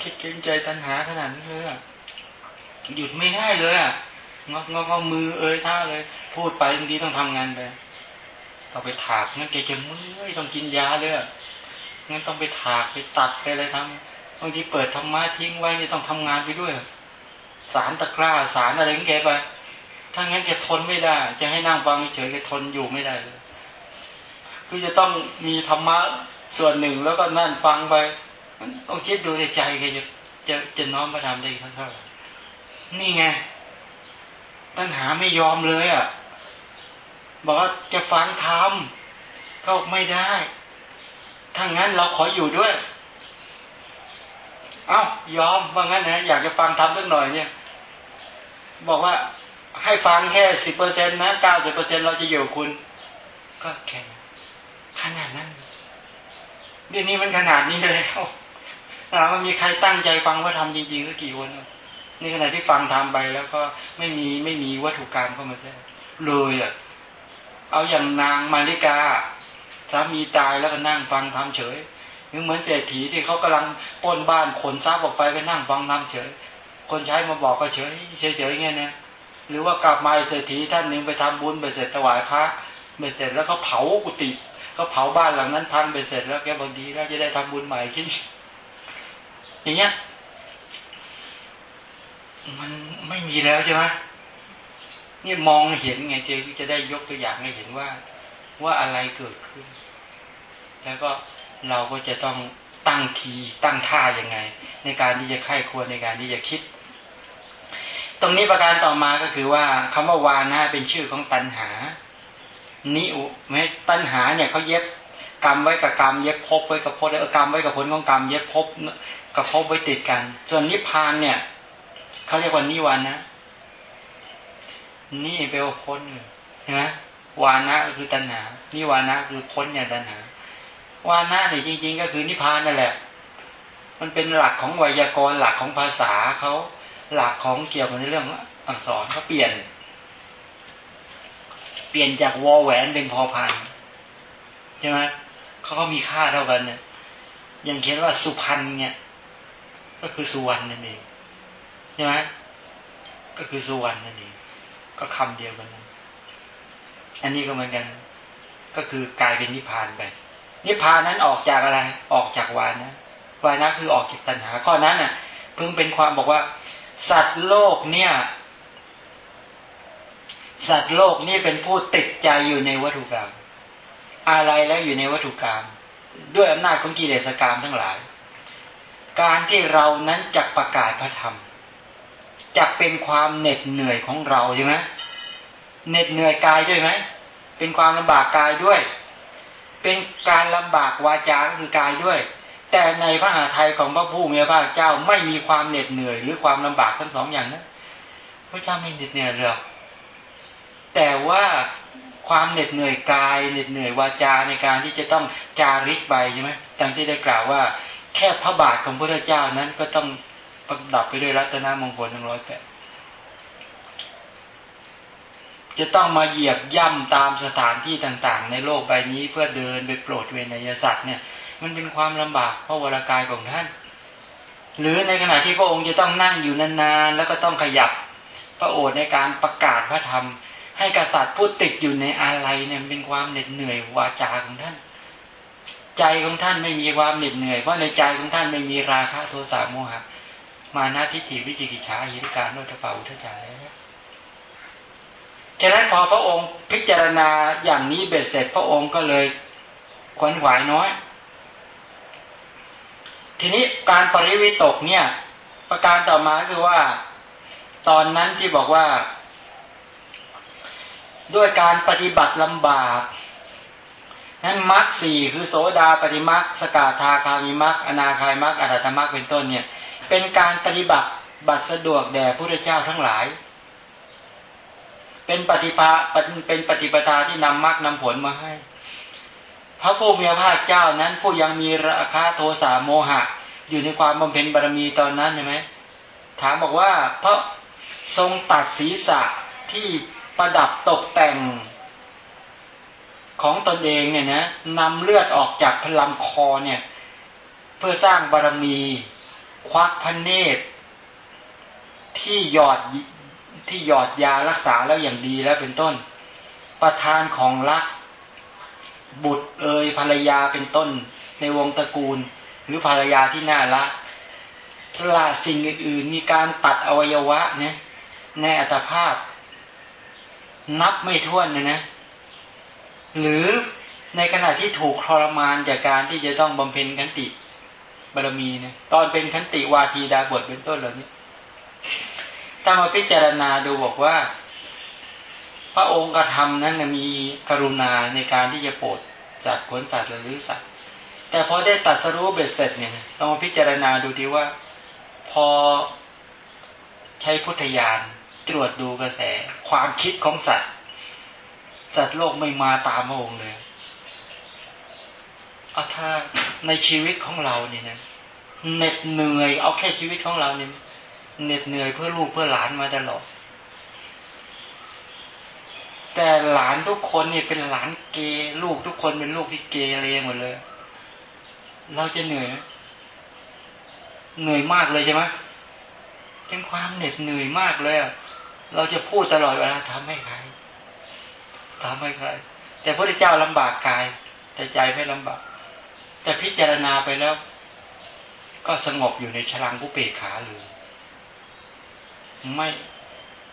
คิดเกรงใจตัณหาขนาดนี้เลยอะหยุดไม่ได้เลยอะงอกงอกมือเอ้ยท่าเลย พูดไปบางทีต้องทำงานไปต้องไปถากงั้นแกจะมือต้องกินยาเลย งั้นต้องไปถากไปตัดไปอะไรทำบางทีเปิดธรรมะทิ้งไว้นี่ต้องทำงานไปด้วย สารตะกร้าสารอะไรของแกไปถ้างั้นแกทนไม่ได้ จะให้นั่งฟังเฉยแกทนอยู่ไม่ได้เลยคือจะต้องมีธรรมะส่วนหนึ่งแล้วก็นั่นฟังไปต้องคิดดูในใจแกจะจะจะน้อมมาทำได้เท่าไหร่นี่ไงตัณหาไม่ยอมเลยอะ บอกว่าจะฟังธรรมก็ไม่ได้ ถ้างั้นเราขออยู่ด้วย เอา้ายอมว่างั้นนะอยากจะฟังธรรมสักหน่อยเนี่ย บอกว่าให้ฟังแค่สิบเปอร์เซ็นต์นะเก้าสิบเปอร์เซ็นเราจะอยู่คุณ ก็แค่ขนาดนั้นเดี๋ยวนี้มันขนาดนี้แล้วถามว่ามีใครตั้งใจฟังว่าทำจริงๆสักกี่คนนี่ขณะที่ฟังทำไปแล้วก็ไม่มีไม่มีวัตถุกรรมเข้ามาแทรกเลยอะเอาอย่างนางมาริกา สามีตายแล้วก็นั่งฟังทำเฉยนึกเหมือนเศรษฐีที่เขากำลังป้นบ้านขนทรัพย์ออกไปก็นั่งฟังทำเฉย คนใช้มาบอกก็เฉยเฉยเฉยเงี้ยนะหรือว่ากลับมาเศรษฐีท่านหนึ่งไปทำบุญไปเสร็จถวายพระไปเสร็จแล้วก็เผากุฏิก็เผาบ้านหลังนั้นพังไปเสร็จแล้วแกบางทีก็จะได้ทำบุญใหม่คิดอย่างเงี้ยมันไม่มีแล้วใช่ไหมนี่มองเห็นไงเจจะได้ยกตัวอย่างให้เห็นว่า ว่าอะไรเกิดขึ้น แล้วก็เราก็จะต้องตั้งทีตั้งท่ายังไง ในการที่จะไข้ควรในการที่จะคิด ตรงนี้ประการต่อมาก็คือว่าคำว่าวานะเป็นชื่อของตัณหา นิอุไม่ตัณหาเนี่ยเขาเย็บกรรมไว้กับกรรมเย็บพบไว้กับพบแล้วกรรมไว้กับผลของกรรมเย็บพบกับพบไว้ติดกัน ส่วนนิพพานเนี่ยเขาเรียกว่านิวานนะนี่เปลว่าพ้นใช่ไหม วานะคือตัณหา นิวานะคือพ้นเนี่ยตัณหา วานะเนี่ยจริง ๆ ก็คือนิพพานนั่นแหละ มันเป็นหลักของไวยากรณ์หลักของภาษาเขาหลักของเกี่ยวกับในเรื่องอักษรเขาเปลี่ยน เปลี่ยนจากวอแหวนเป็นพอพันใช่ไหมเขาก็มีค่าเท่ากันเนี่ยย่างเขียนว่าสุพรรณเนี่ย ก็คือสุวรรณนั่นเองใช่ไหมก็คือสุวรรณนั่นเองก็คำเดียวกัน อันนี้ก็เหมือนกัน ก็คือกลายเป็นนิพพานไป นิพพานนั้นออกจากอะไร ออกจากวานะวานะคือออกจากตัณหา ข้อนั้นน่ะเพิ่งเป็นความบอกว่า สัตว์โลกเนี่ย สัตว์โลกนี่เป็นผู้ติดใจอยู่ในวัตถุกรรม อะไรแล้วอยู่ในวัตถุกรรม ด้วยอำนาจของกิเลสกรรมทั้งหลาย การที่เรานั้นจักประกาศพระธรรมจะเป็นความเหน็ดเหนื่อยของเราใช่ไหม เหน็ดเหนื่อยกายด้วยไหมเป็นความลำบากกายด้วย เป็นการลำบากวาจาก็คือกายด้วย แต่ในพระหาไทยของพระผู้มีพระเจ้าไม่มีความเหน็ดเหนื่อย หรือความลำบากทั้งสองอย่างนะพระเจ้าไม่เหน็ดเหนื่อยหรอกแต่ว่าความเหน็ดเหนื่อยกายเหน็ดเหนื่อยวาจาในการที่จะต้องจาริกไปใช่ไหมดังที่ได้กล่าวว่า แค่พระบาทของพระเจ้านั้นก็ต้องประดับไปด้วยรัตนมงคลทั้งร้อยแปด จะต้องมาเหยียบย่ำตามสถานที่ต่างๆ ในโลกใบนี้เพื่อเดินไปโปรดเวนยสัตว์เนี่ย มันเป็นความลำบากเพราะวรากายของท่าน หรือในขณะที่พระองค์จะต้องนั่งอยู่นานๆแล้วก็ต้องขยับพระโอษฐ์ในการประกาศพระธรรม ให้กษัตริย์ผู้ติดอยู่ในอะไรเนี่ยเป็นความเหน็ดเหนื่อยวาจาของท่าน ใจของท่านไม่มีความเหน็ดเหนื่อยเพราะในใจของท่านไม่มีราคะโทสะโมหะ มานาทิฏฐิวิจิกิจฉาหิริการโนตปาอุทจารแล้ว ฉะนั้นพอพระองค์พิจารณาอย่างนี้เบ็ดเสร็จพระองค์ก็เลยขวนขวายน้อย ทีนี้การปริวิตกเนี่ย ประการต่อมาคือว่า ตอนนั้นที่บอกว่า ด้วยการปฏิบัติลำบากนั้นมรรคสี่คือโสดาปฏิมรรคสกาธาคามิมรรคอนาคายมรรคอรัตมรรคเป็นต้นเนี่ย เป็นการปฏิบัติบัตรสะดวกแด่พระเจ้าทั้งหลาย เป็นปฏิปาเป็นปฏิปทาที่นำมรรคนำผลมาให้ พระผู้มีพระเจ้านั้นผู้ยังมีราคะโทสะโมหะ อยู่ในความบำเพ็ญบารมีตอนนั้นใช่ไหมถามบอกว่าเพราะทรงตัดศีรษะที่ประดับตกแต่งของตนเองเนี่ยนะนำเลือดออกจากพลังคอเนี่ย เพื่อสร้างบารมี ควักพระเนตรที่หยอด ที่หยอดยารักษาแล้วอย่างดีแล้วเป็นต้น ประธานของรัก บุตรเอยภรรยาเป็นต้น ในวงตระกูล หรือภรรยาที่น่ารักสละสิ่งอื่นๆ มีการตัดอวัยวะเนี่ยในอัตภาพ นับไม่ถ้วนนะนะ หรือในขณะที่ถูกทรมานจากการที่จะต้องบำเพ็ญขันติบารมีเนี่ยตอนเป็นขันติวาทีดาบทเป็นต้นเหล่านี้ ถ้ามาพิจารณาดูบอกว่า พระองค์กระทำนั้นมีกรุณาในการที่จะโปรดจัดขนสัตว์หรือสัตว์แต่พอได้ตัดสรู้เบ็ดเสร็จเนี่ยต้องมาพิจารณาดูทีว่า พอใช้พุทธญาณตรวจดูกระแส ความคิดของสัตว์สัตว์โลกไม่มาตามพระองค์เลยเอาถ้าในชีวิตของเราเนี่ยนะเหน็ดเหนื่อยเอาแค่ชีวิตของเราเนี่ย เหน็ดเหนื่อยเพื่อลูกเพื่อหลานมาตลอด แต่หลานทุกคนเนี่ยเป็นหลานเกลูกทุกคนเป็นลูกที่เกเรหมดเลย เราจะเหนื่อยเหนื่อยมากเลยใช่ไหมเป็นความเหน็ดเหนื่อยมากเลย เราจะพูดตลอดเวลาทำให้ใครทำให้ใคร แต่พระเจ้าลำบากกาย แต่ใจไม่ลำบาก แต่พิจารณาไปแล้ว ก็สงบอยู่ในฉลังกุเปขาเลย ไม่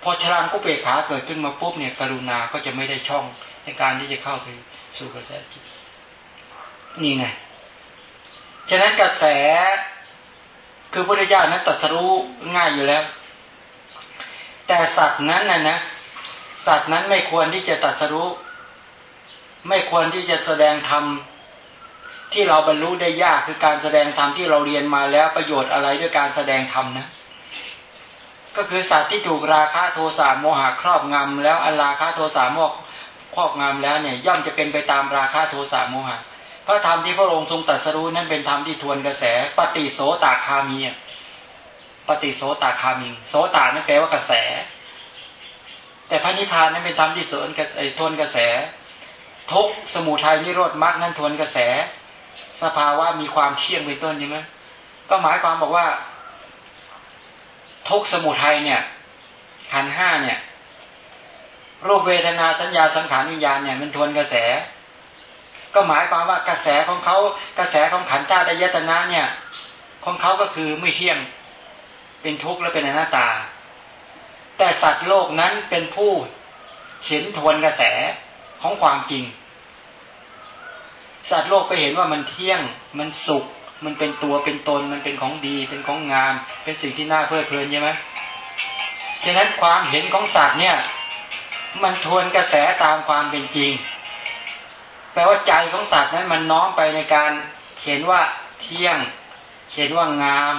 พอชรามกุเปขาเกิดขึ้นมาปุ๊บเนี่ยกรุณาก็จะไม่ได้ช่องในการที่จะเข้าไปสู่กระแสจิตนี่ไงฉะนั้นกระแสคือพระพุทธเจ้านั้นตรัสรู้ง่ายอยู่แล้ว แต่สัตว์นั้นนะนะสัตว์นั้นไม่ควรที่จะตรัสรู้ ไม่ควรที่จะแสดงธรรมที่เราบรรลุได้ยากคือการแสดงธรรมที่เราเรียนมาแล้วประโยชน์อะไรด้วยการแสดงธรรมนะ ก็คือสัตว์ที่ถูกราคะโทสะโมหะครอบงำแล้วอราคะโทสะโมหะครอบงำแล้วเนี่ยย่อมจะเป็นไปตามราคะโทสะโมหะพระธรรมที่พระองค์ทรงตรัสรู้นั้นเป็นธรรมที่ทวนกระแส ปฏิโสตาคามีปฏิโสตาคามีโสตานั่นแปลว่ากระแส แต่พระนิพพานนั้นเป็นธรรมที่สวนทวนกระแส ทุกสมุทัยนิโรธมรรคนั้นทวนกระแส สภาวะมีความเที่ยงเป็นต้นใช่ไหมก็หมายความบอกว่า ทุกสมุทัยเนี่ยขันห้าเนี่ยรูปเวทนาสัญญาสังขารวิญญาณเนี่ยมันทวนกระแส ก็หมายความว่ากระแสของเขากระแสของขันธ์ธาตุยตนะเนี่ย ของเขาก็คือไม่เที่ยงเป็นทุกข์และเป็นอนัตตา แต่สัตว์โลกนั้นเป็นผู้เห็นทวนกระแสของความจริง สัตว์โลกไปเห็นว่ามันเที่ยงมันสุข มันเป็นตัวเป็นตนมันเป็นของดี เป็นของงาม เป็นสิ่งที่น่าเพลิดเพลินใช่ไหมฉะนั้นความเห็นของสัตว์เนี่ย มันทวนกระแสตามความเป็นจริง แปลว่าใจของสัตว์นั้นมันน้อมไปในการเห็นว่าเที่ยง เห็นว่างาม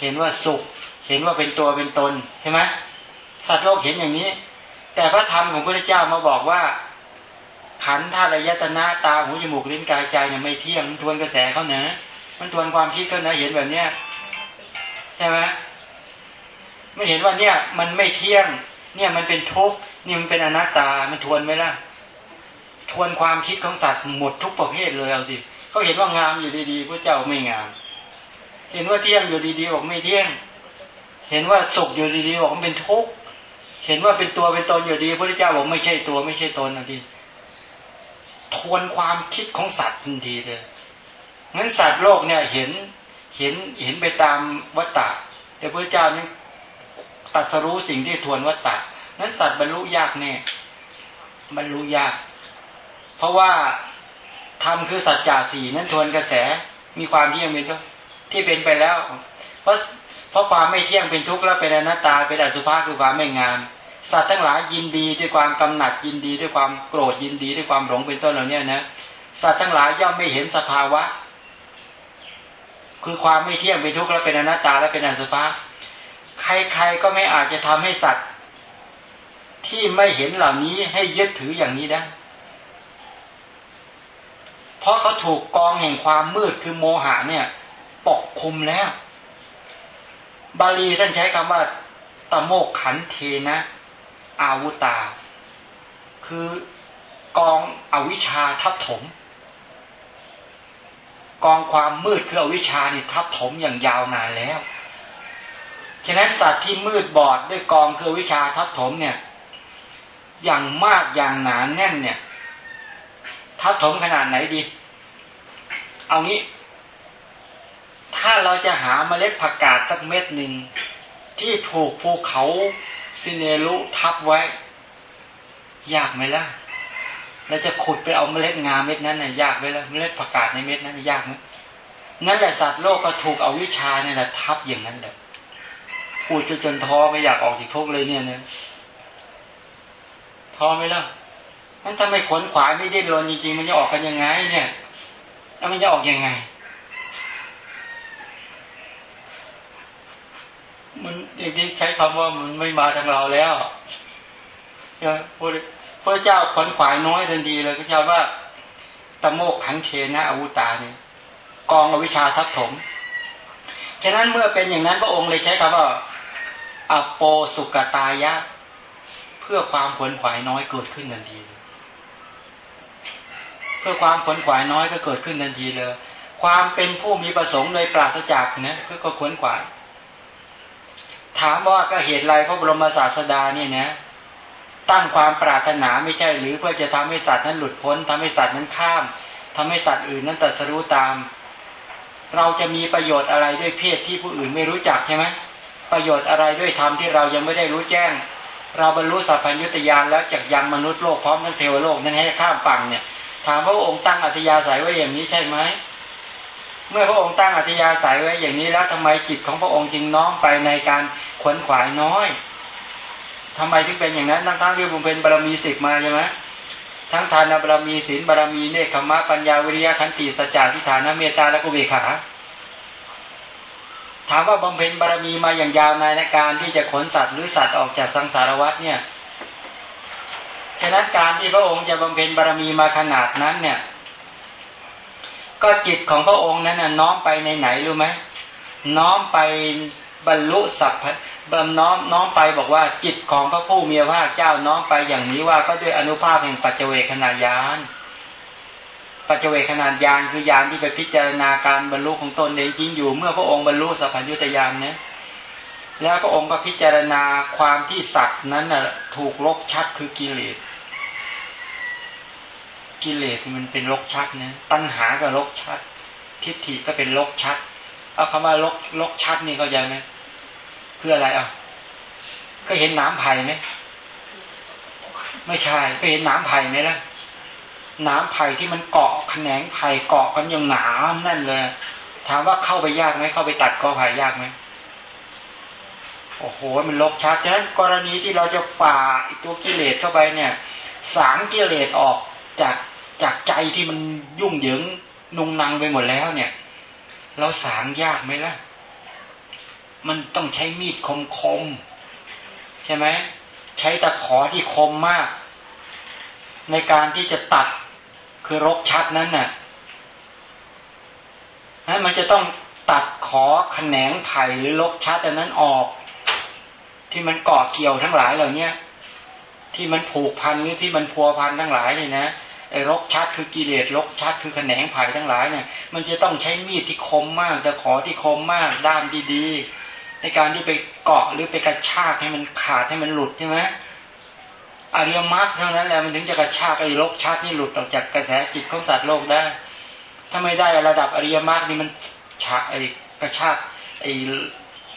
เห็นว่าสุข เห็นว่าเป็นตัวเป็นตนใช่ไหมสัตว์โลกเห็นอย่างนี้ แต่พระธรรมของพระเจ้ามาบอกว่าขันธาตุยตนาตาหูจมูกลิ้นกายใจเนี่ยไม่เที่ยงมันทวนกระแสเขาเนะ มันทวนความคิดเขาเนะเห็นแบบเนี้ยใช่ไหมไม่เห็นว่าเนี่ย มันไม่เที่ยง เนี่ยมันเป็นทุกข์นี่มันเป็นอนัตตา มันทวนไหมล่ะ ทวนความคิดของสัตว์หมดทุกประเภทเลยเอาสิเขาเห็นว่างามอยู่ดีๆพระเจ้าไม่งาม เห็นว่าเที่ยงอยู่ดีๆบอกไม่เที่ยง เห็นว่าสุขอยู่ดีๆบอกมันเป็นทุกข์เห็นว่าเป็นตัวเป็นตนอยู่ดีพระเจ้าบอกไม่ใช่ตัวไม่ใช่ตนนะทีทวนความคิดของสัตว์ทันทีเลย งั้นสัตว์โลกเนี่ยเห็นเห็นเห็นไปตามวัตตะ แต่พระเจ้านี่ตัดสรู้สิ่งที่ทวนวัตตะนั้นสัตว์บรรลุยากแน่บรรลุยาก เพราะว่าธรรมคือสัจจะสี่นั้นทวนกระแสมีความที่ยังเป็นที่เป็นไปแล้ว เพราะเพราะความไม่เที่ยงเป็นทุกข์แล้วเป็นอนัตตาเป็นอสุภะคือความไม่งาม สัตว์ทั้งหลายยินดีด้วยความกำหนัดยินดีด้วยความโกรธยินดีด้วยความหลงเป็นต้นเหล่านี้นะสัตว์ทั้งหลายย่อมไม่เห็นสภาวะ คือความไม่เที่ยงเป็นทุกข์และเป็นอนัตตาและเป็นอสุภะใครๆก็ไม่อาจจะทำให้สัตว์ที่ไม่เห็นเหล่านี้ให้ยึดถืออย่างนี้ได้ เพราะเขาถูกกองแห่งความมืดคือโมหะเนี่ย ปกคุมแล้ว บาลีท่านใช้คำว่าตะโมกขันเทนะ อาวุตา คือกองอวิชชาทับถม กองความมืดคืออวิชชานี่ทับถมอย่างยาวนานแล้ว ฉะนั้นสัตว์ที่มืดบอดด้วยกองคือวิชาทับถมเนี่ย อย่างมากอย่างหนานแน่นเนี่ย ทับถมขนาดไหนดี เอางี้ ถ้าเราจะหาเมล็ดผักกาดสักเม็ดหนึ่งที่ถูกภูเขาซิเนรุทับไว้ ยากไหมล่ะ เราจะขุดไปเอาเมล็ดงาเม็ดนั้นน่ะยากไหมล่ะเมล็ดผักกาดในเม็ดนั้นยากไหมนั่นแหละสัตว์โลกก็ถูกเอาวิชาเนี่ยแหละทับอย่างนั้นแหละพูดจนจนท้อไม่อยากออกจากทุกเลยเนี่ยเนี่ยท้อไหมล่ะนั้นถ้าไม่ขนขวายไม่ดิ้นรนจริงๆมันจะออกกันยังไง เนี่ยแล้วมันจะออกยังไง มันอย่างนี้ใช้คำว่ามันไม่มาทางเราแล้วเนี่ยพูด พระเจ้าขนขวายน้อยทันทีเลยพระเจ้าว่าตะโมกขันเทนะอาวุตานี่กองอวิชาทับถม ฉะนั้นเมื่อเป็นอย่างนั้นพระองค์เลยใช้คำว่าอโปสุกตายะ เพื่อความขนขวายน้อยเกิดขึ้นทันทีเพื่อความขนขวายน้อยก็เกิดขึ้นทันทีเลย ความเป็นผู้มีประสงค์โดยปราศจากเนี่ยก็ขนขวาย ถามว่าก็เหตุไรพระบรมศาสดาเนี่ยนะ ตั้งความปรารถนาไม่ใช่หรือเพื่อจะทำให้สัตว์นั้นหลุดพ้นทำให้สัตว์นั้นข้ามทำให้สัตว์อื่นนั้นตัดสู้ตาม เราจะมีประโยชน์อะไรด้วยเพศที่ผู้อื่นไม่รู้จักใช่ไหมประโยชน์อะไรด้วยธรรมที่เรายังไม่ได้รู้แจ้ง เราบรรลุสัพพัญญุตยานแล้วจากยังมนุษย์โลกพร้อมทั้งเทวโลกนั้นให้ข้ามฝั่งเนี่ย ถามพระองค์ตั้งอัธยาศัยไว้อย่างนี้ใช่ไหมเมื่อพระองค์ตั้งอัธยาศัยไว้อย่างนี้แล้วทำไมจิตของพระองค์จึงน้อมไปในการขวนขวายน้อย ทำไมถึงเป็นอย่างนั้นทั้งๆที่ผมเป็นบารมีสิบมาใช่ไหมทั้งทานบารมีศีลบารมีเนคขมะปัญญาวิริยะขันติสัจจะทิฏฐานเมตตาและกุเบขาถามว่าบำเพ็ญบารมีมาอย่างยาวนานในการที่จะขนสัตว์หรือสัตว์ออกจากสังสารวัฏเนี่ยฉะนั้นการที่พระองค์จะบำเพ็ญบารมีมาขนาดนั้นเนี่ย ก็จิตของพระองค์นั้นน้อมไปในไหนรู้ไหมน้อมไปบรรลุสัพพ บำน้อมน้อมไปบอกว่าจิตของพระผู้มีพระภาคเจ้าน้อมไปอย่างนี้ว่าก็ด้วยอนุภาพแห่งปัจเจเวขณะยาน ปัจเจเวขนาดยานคือยานที่ไปพิจารณาการบรรลุของตนเองจริงอยู่ เมื่อพระองค์บรรลุสัพพัญญุตยานเนี่ยแล้วพระองค์ก็พิจารณาความที่สัตว์นั้นน่ะถูกลกชัดคือกิเลสกิเลสมันเป็นลกชัดนะตัณหาก็ลกชัด ทิฏฐิก็เป็นลกชัดเอาคำว่าลกลกชัดนี่เข้าใจไหม คืออะไรอะก็เห็นน้ำไผ่ไหมไม่ใช่ก็เห็นน้ำไผ่ไหมล่ะน้ำไผ่ที่มันเกาะแขนงไผ่เกาะกันอย่างหนาแน่นเลย ถามว่าเข้าไปยากไหมเข้าไปตัดกอไผ่ยากไหมโอ้โห มันลกชัดฉะนั้นกรณีที่เราจะฝ่าตัวกิเลสเข้าไปเนี่ย สางกิเลสออกจากจากใจที่มันยุ่งเหยิงนุงนังไปหมดแล้วเนี่ย เราสางยากไหมล่ะ มันต้องใช้มีดคมคมใช่ไหมใช้ตะขอที่คมมาก ในการที่จะตัดคือรกชัดนั้นน่ะนั้มันจะต้องตัดขอแขนงไผ่หรือรกชัดอันนั้นออก ที่มันเกาะเกี่ยวทั้งหลายเหล่านี้ที่มันผูกพันหรือที่มันพัวพันทั้งหลายเนี่ยนะไอ้รกชัดคือกิเลสรกชัดคือแขนงไผ่ทั้งหลายเนี่ย มันจะต้องใช้มีดที่คมมากจะขอที่คมมากด้ามดีๆ ในการที่ไปเกาะหรือไปกระชากให้มันขาดให้มันหลุดใช่ไหมอริยมรรคเท่านั้นแหละมันถึงจะกระชากไอ้ลกชัดนี่หลุดออกจากกระแสจิตของสัตว์โลกได้ ถ้าไม่ได้ระดับอริยมรรคนี่มันฉากไอ้กระชากไอ้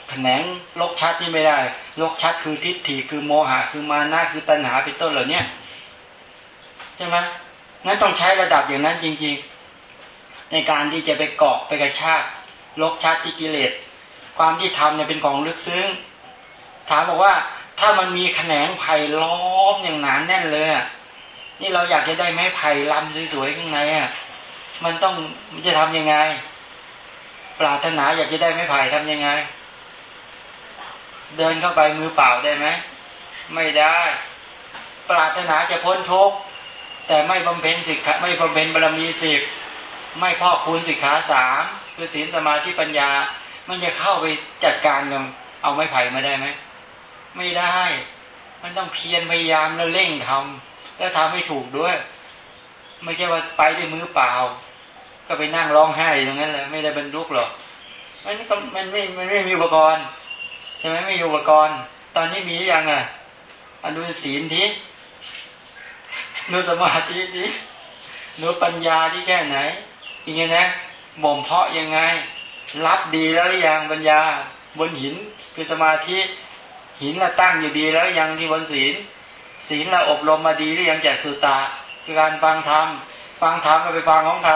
แขนงลกชัดนี่ไม่ได้ลกชัดคือทิฏฐิคือโมหะคือมานะคือตัณหาเป็นต้นเหล่านี้ใช่ไหมนั้นต้องใช้ระดับอย่างนั้นจริง ๆ ในการที่จะไปเกาะไปกระชากลกชัดที่กิเลส ความที่ทำเนี่ยเป็นของลึกซึ้ง ถามบอกว่าถ้ามันมีแขนงไผ่ล้อมอย่างหนานแน่นเลยนี่เราอยากจะได้ไม้ไผ่ลำสวยๆข้างในอะมันต้องมันจะทํำยังไง ปรารถนาอยากจะได้ไม้ไผ่ทํำยังไง เดินเข้าไปมือเปล่าได้ไหมไม่ได้ ปรารถนาจะพ้นทุกข์แต่ไม่บำเพ็ญสิกขาไม่บำเพ็ญบารมีสิบไม่พ่อคูณสิกขาสามคือศีลสมาธิปัญญา มันจะเข้าไปจัดการกับเอาไม้ไผ่มาได้ไหมไม่ได้ มันต้องเพียรพยายามแล้วเร่งทำแล้วทำให้ถูกด้วย ไม่ใช่ว่าไปด้วยมือเปล่า ก็ไปนั่งร้องไห้ตรงนั้นแหละไม่ได้บรรลุหรอกมันมันไม่มันไม่มีอุปกรณ์ใช่ไหมไม่มีอุปกรณ์ ตอนนี้มียังอะอนุศีลทีนูสมาธิทีนูปัญญาที่แค่ไหนยังไงนะบ่มเพาะยังไง รับดีแล้วหรือยังปัญญา บนหินคือสมาธิหินเราตั้งอยู่ดีแล้วยังที่บนศีล ศีลเราอบรมมาดีหรือยังแจกสุตาคือการฟังธรรมฟังธรรมเราไปฟังของใคร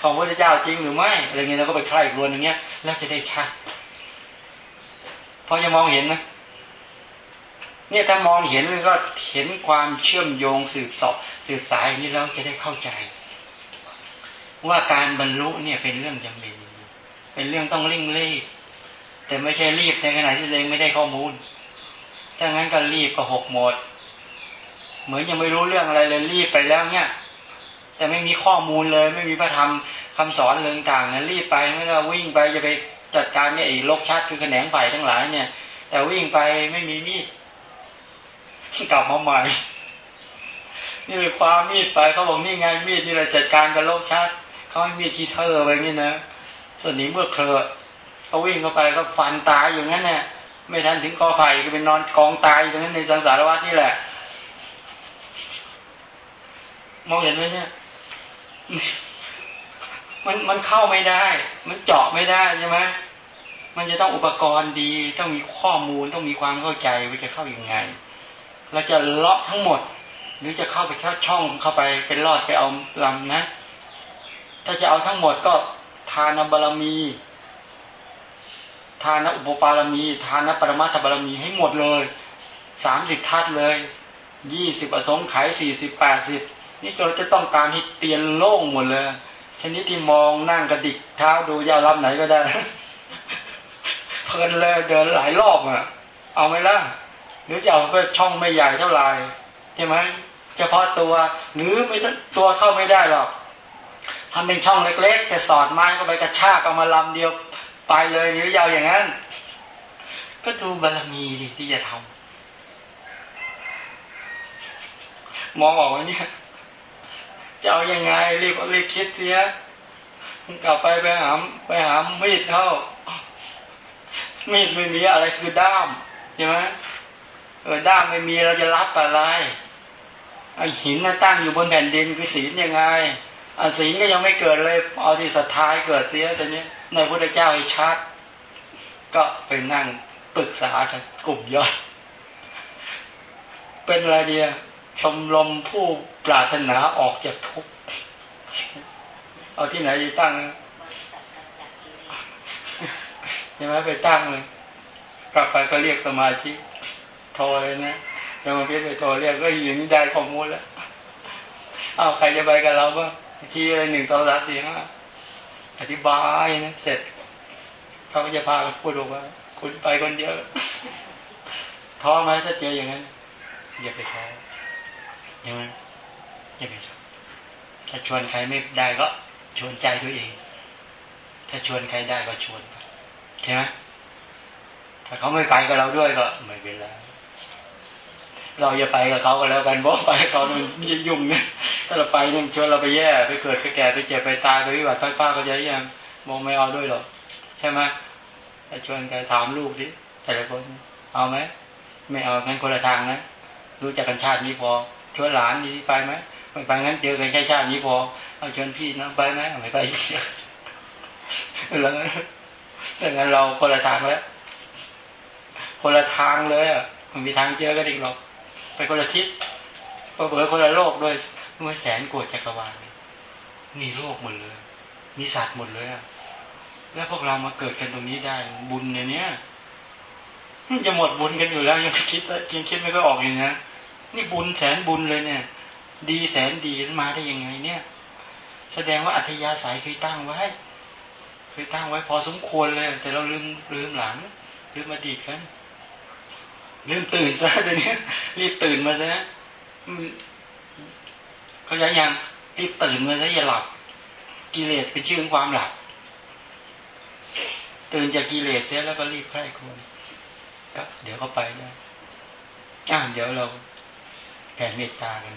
ของพระเจ้าจริงหรือไม่อะไรเงี้ยเราก็ไปใคร่รวนอย่างเงี้ยแล้วจะได้ชัดพอจะมองเห็นนะเนี่ยถ้ามองเห็นก็เห็นความเชื่อมโยงสืบสอบสืบสายนี้แล้วจะได้เข้าใจ ว่าการบรรลุเนี่ยเป็นเรื่องจำเป็น เป็นเรื่องต้องริ่งรีบ แต่ไม่ใช่รีบในขณะที่ตัวเองไม่ได้ข้อมูลถ้างั้นก็รีบก็หกหมด เหมือนยังไม่รู้เรื่องอะไรเลยรีบไปแล้วเนี่ยแต่ไม่มีข้อมูลเลย ไม่มีพระธรรมคำสอนเรื่องต่างนั้นรีบไปไม่ก็วิ่งไปจะไปจัดการเนี่ยไอ้ลกชัดคือแขนงไผ่ทั้งหลายเนี่ย แต่วิ่งไปไม่มีมีดกลับมาใหม่นี่เลยความมีดไปเขาบอกนี่ไงมีดนี่แหละจัดการกับโลกชัดเขาให้มีดคีเทอร์ไปนี่นะ ส่วนนี้เมื่อเคลเขาวิ่งเข้าไปก็ฟันตายอย่างนั้นเนี่ยไม่ทันถึงกอไผ่ก็เป็นนอนกองตายอย่างนั้นในสังสารวัฏนี่แหละ มองเห็นไหมเนี่ย มันมันเข้าไม่ได้ มันเจาะไม่ได้ใช่ไหมมันจะต้องอุปกรณ์ดี ต้องมีข้อมูลต้องมีความเข้าใจว่าจะเข้ายัางไงเราจะเลาะทั้งหมด หรือจะเข้าไปแค่ช่องเข้าไปเป็นรอดไปเอาลำนะ ถ้าจะเอาทั้งหมดก็ ทานบารมี ทานอุปปารมี ทานปรมาทบารมีให้หมดเลยสามสิบทัศเลยยี่สิบอสงไขยสี่สิบแปดสิบนี่เราจะต้องการให้เตียนโล่งหมดเลยชนิดที่มองนั่งกระดิกเท้าดูยาวลำไหนก็ได้เพลินเลยเดินหลายรอบอะ เอาไหมล่ะหรือจะเอาเพื่อช่องไม่ใหญ่เท่าไหร่ใช่ไหมเฉพาะตัวหรือไม่ตัวเข้าไม่ได้หรอก ทำเป็นช่องเล็ก ๆ แต่สอดไม้เข้าไปกระชากเอามาลำเดียวไปเลยหรือยาวอย่างนั้น ก็ดูบารมีที่จะทำมองออกไหมเนี่ยจะเอายังไงรีบรีบคิดเสียกลับไปไปหาไปหามีดเขามีดไม่มีอะไรคือด้ามใช่ไหมเออด้ามไม่มีเราจะรับอะไรไอหินน่ะตั้งอยู่บนแผ่นดินคือศีลยังไง อศีลก็ยังไม่เกิดเลย เอาที่ศรัทธาเกิดเสียต่นี้ในพระเจ้าให้ชัดก็ไปนั่งปรึกษากันกลุ่มย่อยเป็นอะไรเดียชมรมผู้ปรารถนาออกจากทุกข์เอาที่ไหนตั้งใช่ไหมไปตั้งเลยกลับไปก็เรียกสมาชิกโทรเลยนะจะมาเพียไปโทรเรียกก็ยินได้ข้อมูลแล้ว เอาใครจะไปกับเราบ้าง ที่หนึ่งสองสามสี่ห้าอธิบายนะเสร็จเขาก็จะพาพูดบอกว่า คุณไปคนเดียวท้อไหมถ้าเจออย่างนั้นอย่าไปท้อใช่ไหมอย่าไปท้อถ้าชวนใครไม่ได้ก็ชวนใจตัวเอง ถ้าชวนใครได้ก็ชวนไปใช่ไหมถ้าเขาไม่ไปกับเราด้วยก็ไม่เป็นไร เราอย่าไปกับเขาก็แล้วกันบอกไปเขามันยุ่งเนี่ยถ้าเราไปเนี่ยชวนเราไปแย่ไปเกิดไปแก่ไปเจ็บไปตายไปวิบัติไปป้าก็จะยังมองไม่เอาด้วยหรอกใช่ไหมแต่ชวนกันถามลูกดิแต่ละคนเอาไหมไม่เอางั้นคนละทางนะรู้จักกันชาตินี้พอชวนหลานนี้ไปไหมไม่ไปงั้นเจอกันแค่ชาตินี้พอเอาชวนพี่น้องไปไหมไม่ไปแล้วแต่งั้นเราคนละทางแล้วคนละทางเลยอะมันมีทางเจอกันอีกหรอก ไปคนละทิศเปิดคนละโลกด้วยแสนโกดจักรวาลมีโลกหมดเลย มีสัตว์หมดเลยอะแล้วพวกเรามาเกิดกันตรงนี้ได้บุญเนี่ยเนี้ยจะหมดบุญกันอยู่แล้วยังคิดยังคิดไม่ก็ออกอยู่นะนี่บุญแสนบุญเลยเนี่ย ดีแสนดีมาได้ยังไง เนี่ย แสดงว่าอัธยาศัยเคยตั้งไว้เคยตั้งไว้พอสมควรเลย แต่เราลืมลืมหลังลืมอดีตกัน ลืมตื่นซะเดี๋ยวนี้รีบตื่นมาซะเขาจะยังรีบตื่นมาซะอย่าหลับ กิเลสเป็นชื่อของความหลับ ตื่นจากกิเลสเสียแล้วก็รีบใคร่ควรเดี๋ยวเขาไปนะอ่าเดี๋ยวเราแผ่เมตตากัน